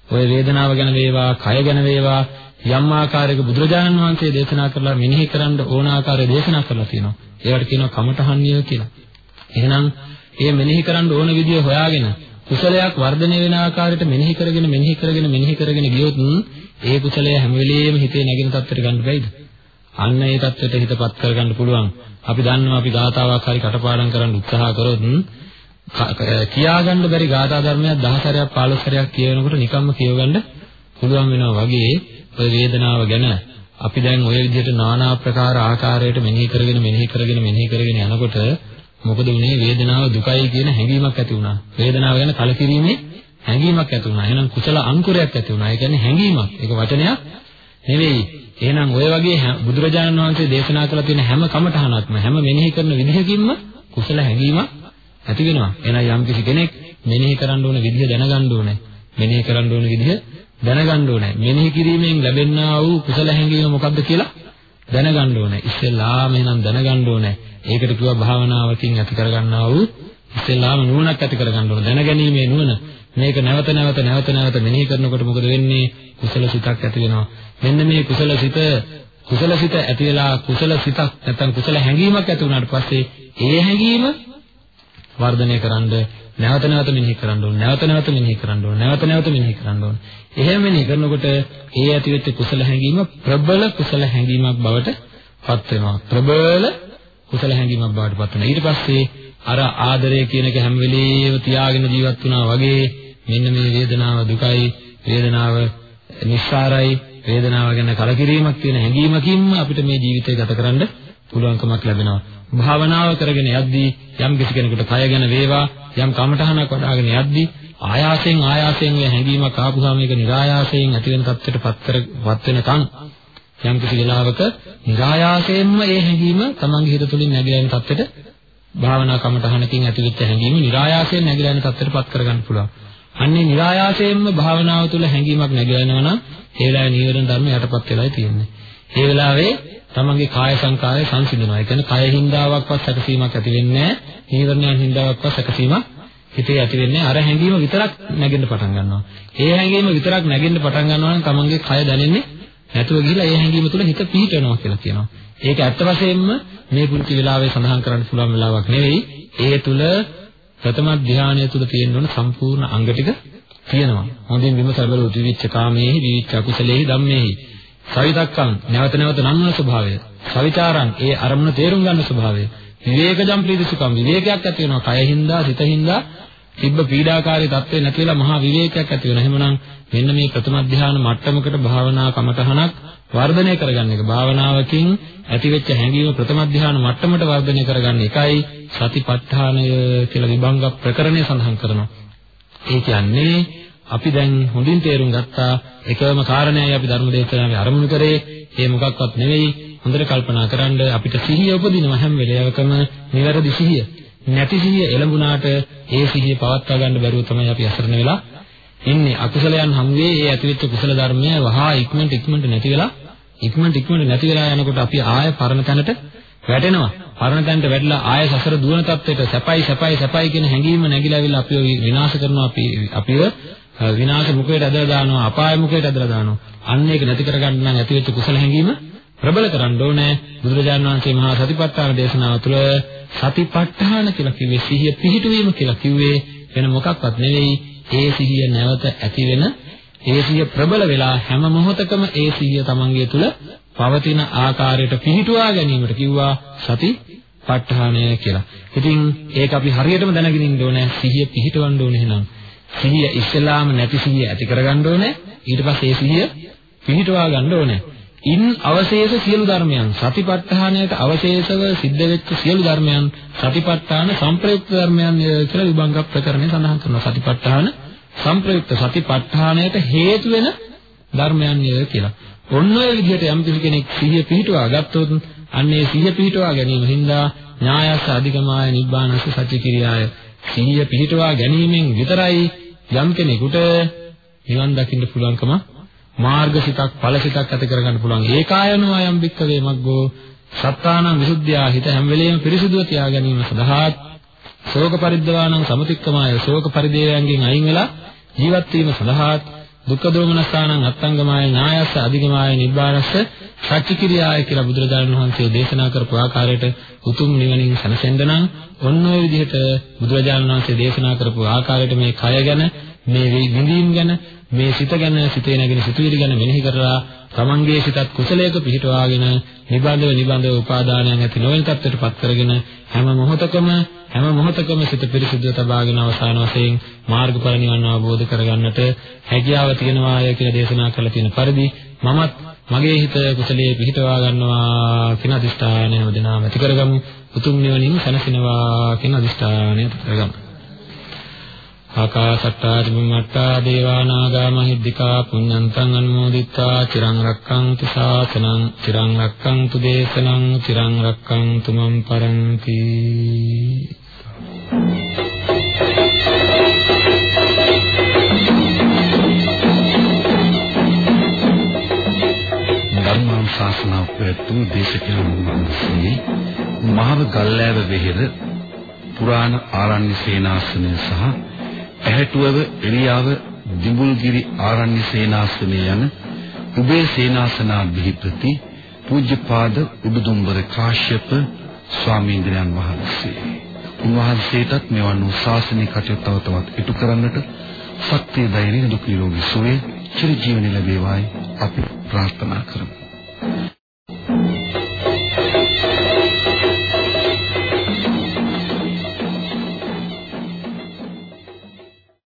S2: ඔය වේදනාව ගැන වේවා, කය ගැන වේවා යම් ආකාරයක බුදුරජාණන් වහන්සේ දේශනා කරලා මෙනෙහි කරන්න ඕන ආකාරය දේශනා කරලා තියෙනවා. ඒවට කියනවා කමඨහන්‍ය කියලා. එහෙනම් ඒ මෙනෙහි කරන්න ඕන විදිය හොයාගෙන කුසලයක් වර්ධනය වෙන ආකාරයට මෙනෙහි කරගෙන මෙනෙහි කරගෙන මෙනෙහි කරගෙන ගියොත් ඒ කුසලය හැම වෙලෙම හිතේ නැගෙන තත්ත්වයට ගන්න බැයිද? අන්න ඒ තත්ත්වයට හිතපත් කරගන්න පුළුවන්. අපි දන්නවා අපි ගාතාවක් හරි කටපාඩම් කරන්න උත්සාහ කරොත් කියාගන්න බැරි ගාථා ධර්මයක් 10 සැරයක් 15 සැරයක් කියවෙනකොට නිකම්ම කියවගන්න පුළුවන් වෙනවා වගේ ඔය වේදනාව ගැන අපි දැන් ওই විදිහට নানা ආකාර ආකාරයට මෙනෙහි කරගෙන මෙනෙහි කරගෙන මෙනෙහි කරගෙන යනකොට මොකද උනේ වේදනාව දුකයි කියන හැඟීමක් ඇති වුණා. වේදනාව ගැන කලකිරීමේ හැඟීමක් ඇති වුණා. එහෙනම් කුසල අංකුරයක් ඇති වුණා. ඒ කියන්නේ හැඟීමක්. ඒක වචනයක් නෙවෙයි. එහෙනම් ඔය වගේ බුදුරජාණන් වහන්සේ දේශනා කළ තියෙන හැම කමඨහනක්ම හැම මෙනෙහි කරන විදිහකින්ම කුසල හැඟීමක් ඇති වෙනවා. එහෙනම් යම් කිසි කෙනෙක් මෙනෙහි කරන්න ඕන විදිහ දැනගන්න ඕනේ. මෙනෙහි කරන්න ඕන විදිහ දැනගන්න ඕනේ. මෙනෙහි කිරීමෙන් ලැබෙනා වූ කුසල හැඟීම මොකක්ද කියලා දැනගන්න ඕනේ. ඉස්සෙල්ලාම එහෙනම් දැනගන්න ඕනේ. ඒකට කිව්වා භාවනාවකින් ඇති කරගන්නා වූ ඉස්සෙල්ලාම නුවණක් ඇති කරගන්න ඕනේ. දැනගැනීමේ නුවණ මේක නැවත නැවත නැවත නැවත මෙනෙහි කරනකොට මොකද වෙන්නේ? කුසල සිතක් ඇති වෙනවා. මෙන්න මේ කුසල සිත කුසල සිත ඇති වෙලා කුසල සිතක් නැත්නම් කුසල හැඟීමක් ඇති වුණාට පස්සේ ඒ හැඟීම වර්ධනය කරන්න නැවත නැවත මෙනෙහි කරන්න ඕනේ නැවත නැවත මෙනෙහි කරන්න ඕනේ නැවත නැවත මෙනෙහි කරන්න ඕනේ. එහෙම මෙනෙහි කරනකොට ඒ ඇතිවෙච්ච කුසල හැඟීම ප්‍රබල කුසල හැඟීමක් බවට පත් වෙනවා. ප්‍රබල කුසල හැඟීමක් බවට පත් වෙනවා. ඊට පස්සේ අර ආදරය කියන එක හැම වෙලේම තියාගෙන ජීවත් වුණා වගේ මෙන්න මේ වේදනාව දුකයි වේදනාව නිස්සාරයි වේදනාව ගැන කලකිරීමක් තියෙන හැඟීමකින්ම අපිට මේ ජීවිතය ගත කරන්න පුළුවන්කමක් ලැබෙනවා. භාවනාව කරගෙන යද්දී යම් කිසි කෙනෙකුට කය ගැන වේවා යම් කමඨහනක් වඩාගෙන යද්දී ආයාසයෙන් ආයාසයෙන් මේ හැඟීමක් ආපුහම ඒක નિરાයාසයෙන් ඇති වෙන තත්ත්වයට පත් වෙනකන් යම් කිසි වෙලාවක નિરાයාසයෙන්ම ඒ හැඟීම තමන්ගේ හිත තුළින් නැగిලා යන තත්ත්වයට භාවනා කමඨහනකින් ඇතිවෙච්ච හැඟීම નિરાයාසයෙන් නැగిලා යන තත්ත්වයට පත් කරගන්න පුළුවන්. අන්නේ નિરાයාසයෙන්ම භාවනාව තුළ හැඟීමක් නැగిලා යනවා නම් ඒ වෙලාවේ නීවරණ ධර්ම යටපත් වෙලායි තියෙන්නේ. ඒ වෙලාවේ තමන්ගේ කාය සංකාරය සංසිඳනවා. ඒ කියන්නේ කය හින්දාවක්වත් සැකසීමක් ඇති වෙන්නේ නැහැ. නීවරණයන් හින්දාවක්වත් සැකසීමක් හිතේ ඇති වෙන්නේ අර හැඟීම විතරක් නැගෙන්න පටන් ගන්නවා. ඒ හැඟීම විතරක් නැගෙන්න පටන් ගන්නවා නම් තමන්ගේ කය දැනෙන්නේ නැතුව ගිහිලා ඒ හැඟීම තුළ හිත පීඩනවා කියලා කියනවා. ඒක ඇත්ත වශයෙන්ම මේ පුංචි වෙලාවේ සඳහන් කරන්න පුළුවන් වෙලාවක් නෙවෙයි. ඒ තුළ ප්‍රථම ධානය තුළ තියෙන ඕන සම්පූර්ණ අංග ටික තියෙනවා. හොඳින් විමසලා බලුවොත් විවිච්ච කාමයේහි විවිච්ච අකුසලයේහි ධම්මේහි සවිතක්කං නැවත නැවත නම්වන ස්වභාවය. සවිචාරං ඒ අරමුණ තේරුම් ගන්න ස්වභාවය. විවේකජම් ප්‍රීතිසුඛම් විවේකයක් ඇති වෙනවා. කයින්දා සිතින්දා තිබ්බ පීඩාකාරී තත්ත්වේ නැති වෙලා මහා විවේකයක් ඇති වෙනවා. එහෙමනම් මෙන්න මේ ප්‍රථම ධ්‍යාන මට්ටමකට භාවනා කමතහනක් වර්ධනය කරගන්න එක. භාවනාවකින් ඇතිවෙච්ච හැඟීම ප්‍රථම ධ්‍යාන මට්ටමට වර්ධනය කරගන්න එකයි සතිපට්ඨානය කියලා විභංග ප්‍රකරණය සඳහන් කරනවා. ඒ කියන්නේ අපි දැන් හොඳින් තේරුම් ගත්තා. එකම කාරණේයි අපි ධර්මදේශනාවේ අරමුණු කරේ. ඒ මොකක්වත් නෙවෙයි. හොඳට කල්පනා කරන්න අපිට සිහිය උපදිනවා හැම වෙලාවකම නිවැරදි සිහිය නැති සිහිය එළඹුණාට ඒ සිහිය පවත්වා ගන්න බැරුව තමයි අපි අසරණ වෙලා ඉන්නේ. අකුසලයන් හමුවේ ඒ ඇතිවෙච්ච කුසල ධර්මය වහා ඉක්මනට ඉක්මනට නැති වෙලා ඉක්මනට ඉක්මනට නැති වෙලා යනකොට අපි ආය පරණ තැනට වැටෙනවා. පරණ තැනට වැටලා ආය සසර දුවන තත්ත්වයට සැපයි සැපයි සැපයි කියන හැඟීම නැగిලා ඇවිල්ලා අපිව විනාශ කරනවා. අපි අපිව විනාශ මුඛයට ඇදලා දානවා අපාය මුඛයට ඇදලා දානවා අන්න ඒක නැති කරගන්න නම් ඇතිවෙච්ච කුසල හැඟීම ප්‍රබල කරන්න ඕනේ බුදුරජාණන් වහන්සේ මහා සතිපට්ඨාන දේශනාව තුළ සතිපට්ඨාන කියලා කිව්වේ සිහිය පිහිටුවීම කියලා කිව්වේ වෙන මොකක්වත් නෙවෙයි ඒ සිහිය නැවත ඇති වෙන ඒ සිහිය ප්‍රබල වෙලා හැම මොහොතකම ඒ සිහිය තමන්ගේ තුල පවතින ආකාරයට පිහිටුවා ගැනීමට කිව්වා සති ප ဋ ාණය කියලා. ඉතින් ඒක අපි හරියටම දැනගෙන ඉන්න ඕනේ සිහිය පිහිටවන්න ඕනේ එහෙනම්. සිහිය ඉස්සලාම නැති සිහිය ඇති කරගන්න ඕනේ. ඊට පස්සේ ඒ සිහිය පිහිටවා ගන්න ඕනේ. ඉන් අවශේෂ සියලු ධර්මයන් සතිපට්ඨානයට අවශේෂව සිද්ධ වෙච්ච සියලු ධර්මයන් සතිපට්ඨාන සංප්‍රයුක්ත ධර්මයන් කියලා විභංග ප්‍රකරණේ සඳහන් කරනවා සතිපට්ඨාන සංප්‍රයුක්ත සතිපට්ඨානයට හේතු වෙන ධර්මයන් කියලා. ඔන්න ඔය විදිහට යම් කෙනෙක් සිහිය පිහිටුවා ගත්තොත් අන්නේ සිහිය පිහිටුවා ගැනීම හින්දා ඥායස අධිගමාය නිබ්බානස සත්‍ය කිරියාය සිහිය පිහිටුවා ගැනීමෙන් විතරයි යම් කෙනෙකුට නිවන් දකින්න පුළුවන්කම මාර්ගසිතක් ඵලසිතක් ඇති කරගන්න පුළුවන්. ඒකායනෝ අයම් වික්කවේ මග්ගෝ. සත්තානං විසුද්ධියා හිත හැම වෙලෙම පිරිසුදුව තියා ගැනීම සඳහා ශෝක පරිද්දවාණං සමතික්කමාය. ශෝක පරිදේවයන්ගෙන් අයින් වෙලා ජීවත් වීම සඳහා දුක්ඛ දෝමනස්ථානං අත්තංගමාය ඥායස්ස අධිගමාය නිබ්බානස්ස සච්චිකිරියාය කියලා බුදුරජාණන් වහන්සේ දේශනා කරපු ආකාරයට උතුම් නිවනින් සැනසෙන්න නම් ඔන්න ඔය විදිහට බුදුරජාණන් වහන්සේ දේශනා කරපු ආකාරයට මේ කය ගැන මේ විඳීම් ගැන මේ සිත ගැන සිතේ නැගෙන සිතුවිලි ගැන මෙනෙහි කරලා තමන්ගේ සිතත් කුසලයක පිහිටවාගෙන නිබඳව නිබඳව උපාදානයන් ඇති නොවන තත්ත්වයට පත් කරගෙන හැම මොහොතකම හැම මොහොතකම සිත පිරිසිදුව තබාගෙන අවසාන වශයෙන් මාර්ගඵල නිවන් අවබෝධ කරගන්නට හැකියාව තියෙනවාය කියලා දේශනා කරලා තියෙන පරිදි මමත් මගේ හිත කුසලයේ පිහිටවා ගන්නවා කියන අදිෂ්ඨානය හැමදෙනාම ඇති කරගමු. උතුම් නිවනින් සැනසෙනවා කියන අදිෂ්ඨානය ඇති කරගමු ආකාසට්ටා චුම්මට්ටා දේවා නාග මහිද්దికා පුඤ්ඤන්තං අනුමෝදිත්වා චිරං රක්ඛන්තු ශාසනං චිරං රක්ඛන්තු දේශනං චිරං රක්ඛන්තු මම් පරන්ති.
S3: ධර්මානුශාසනාව පැවැත්වු දේශකයන් වහන්සේ මහව ගල්ලෑව වෙහෙර පුරාණ ආරණ්‍ය සේනාසනය සහ ඇහැටුවව එළියාව දිඹුල්ගිරි ආරණ්‍ය සේනාසනය යන උභය සේනාසනාධිපති පූජ්‍යපාද උඩුදුම්බර කාශ්‍යප ස්වාමීන් වහන්සේ. උන්වහන්සේටත් මෙවන් වූ ශාසනික කටයුතු තව තවත් ඉටු කරන්නට ශක්තිය ධෛර්යය දුක් නිරෝගී සුවය චිර ජීවන ලැබේවායි අපි ප්‍රාර්ථනා කරමු.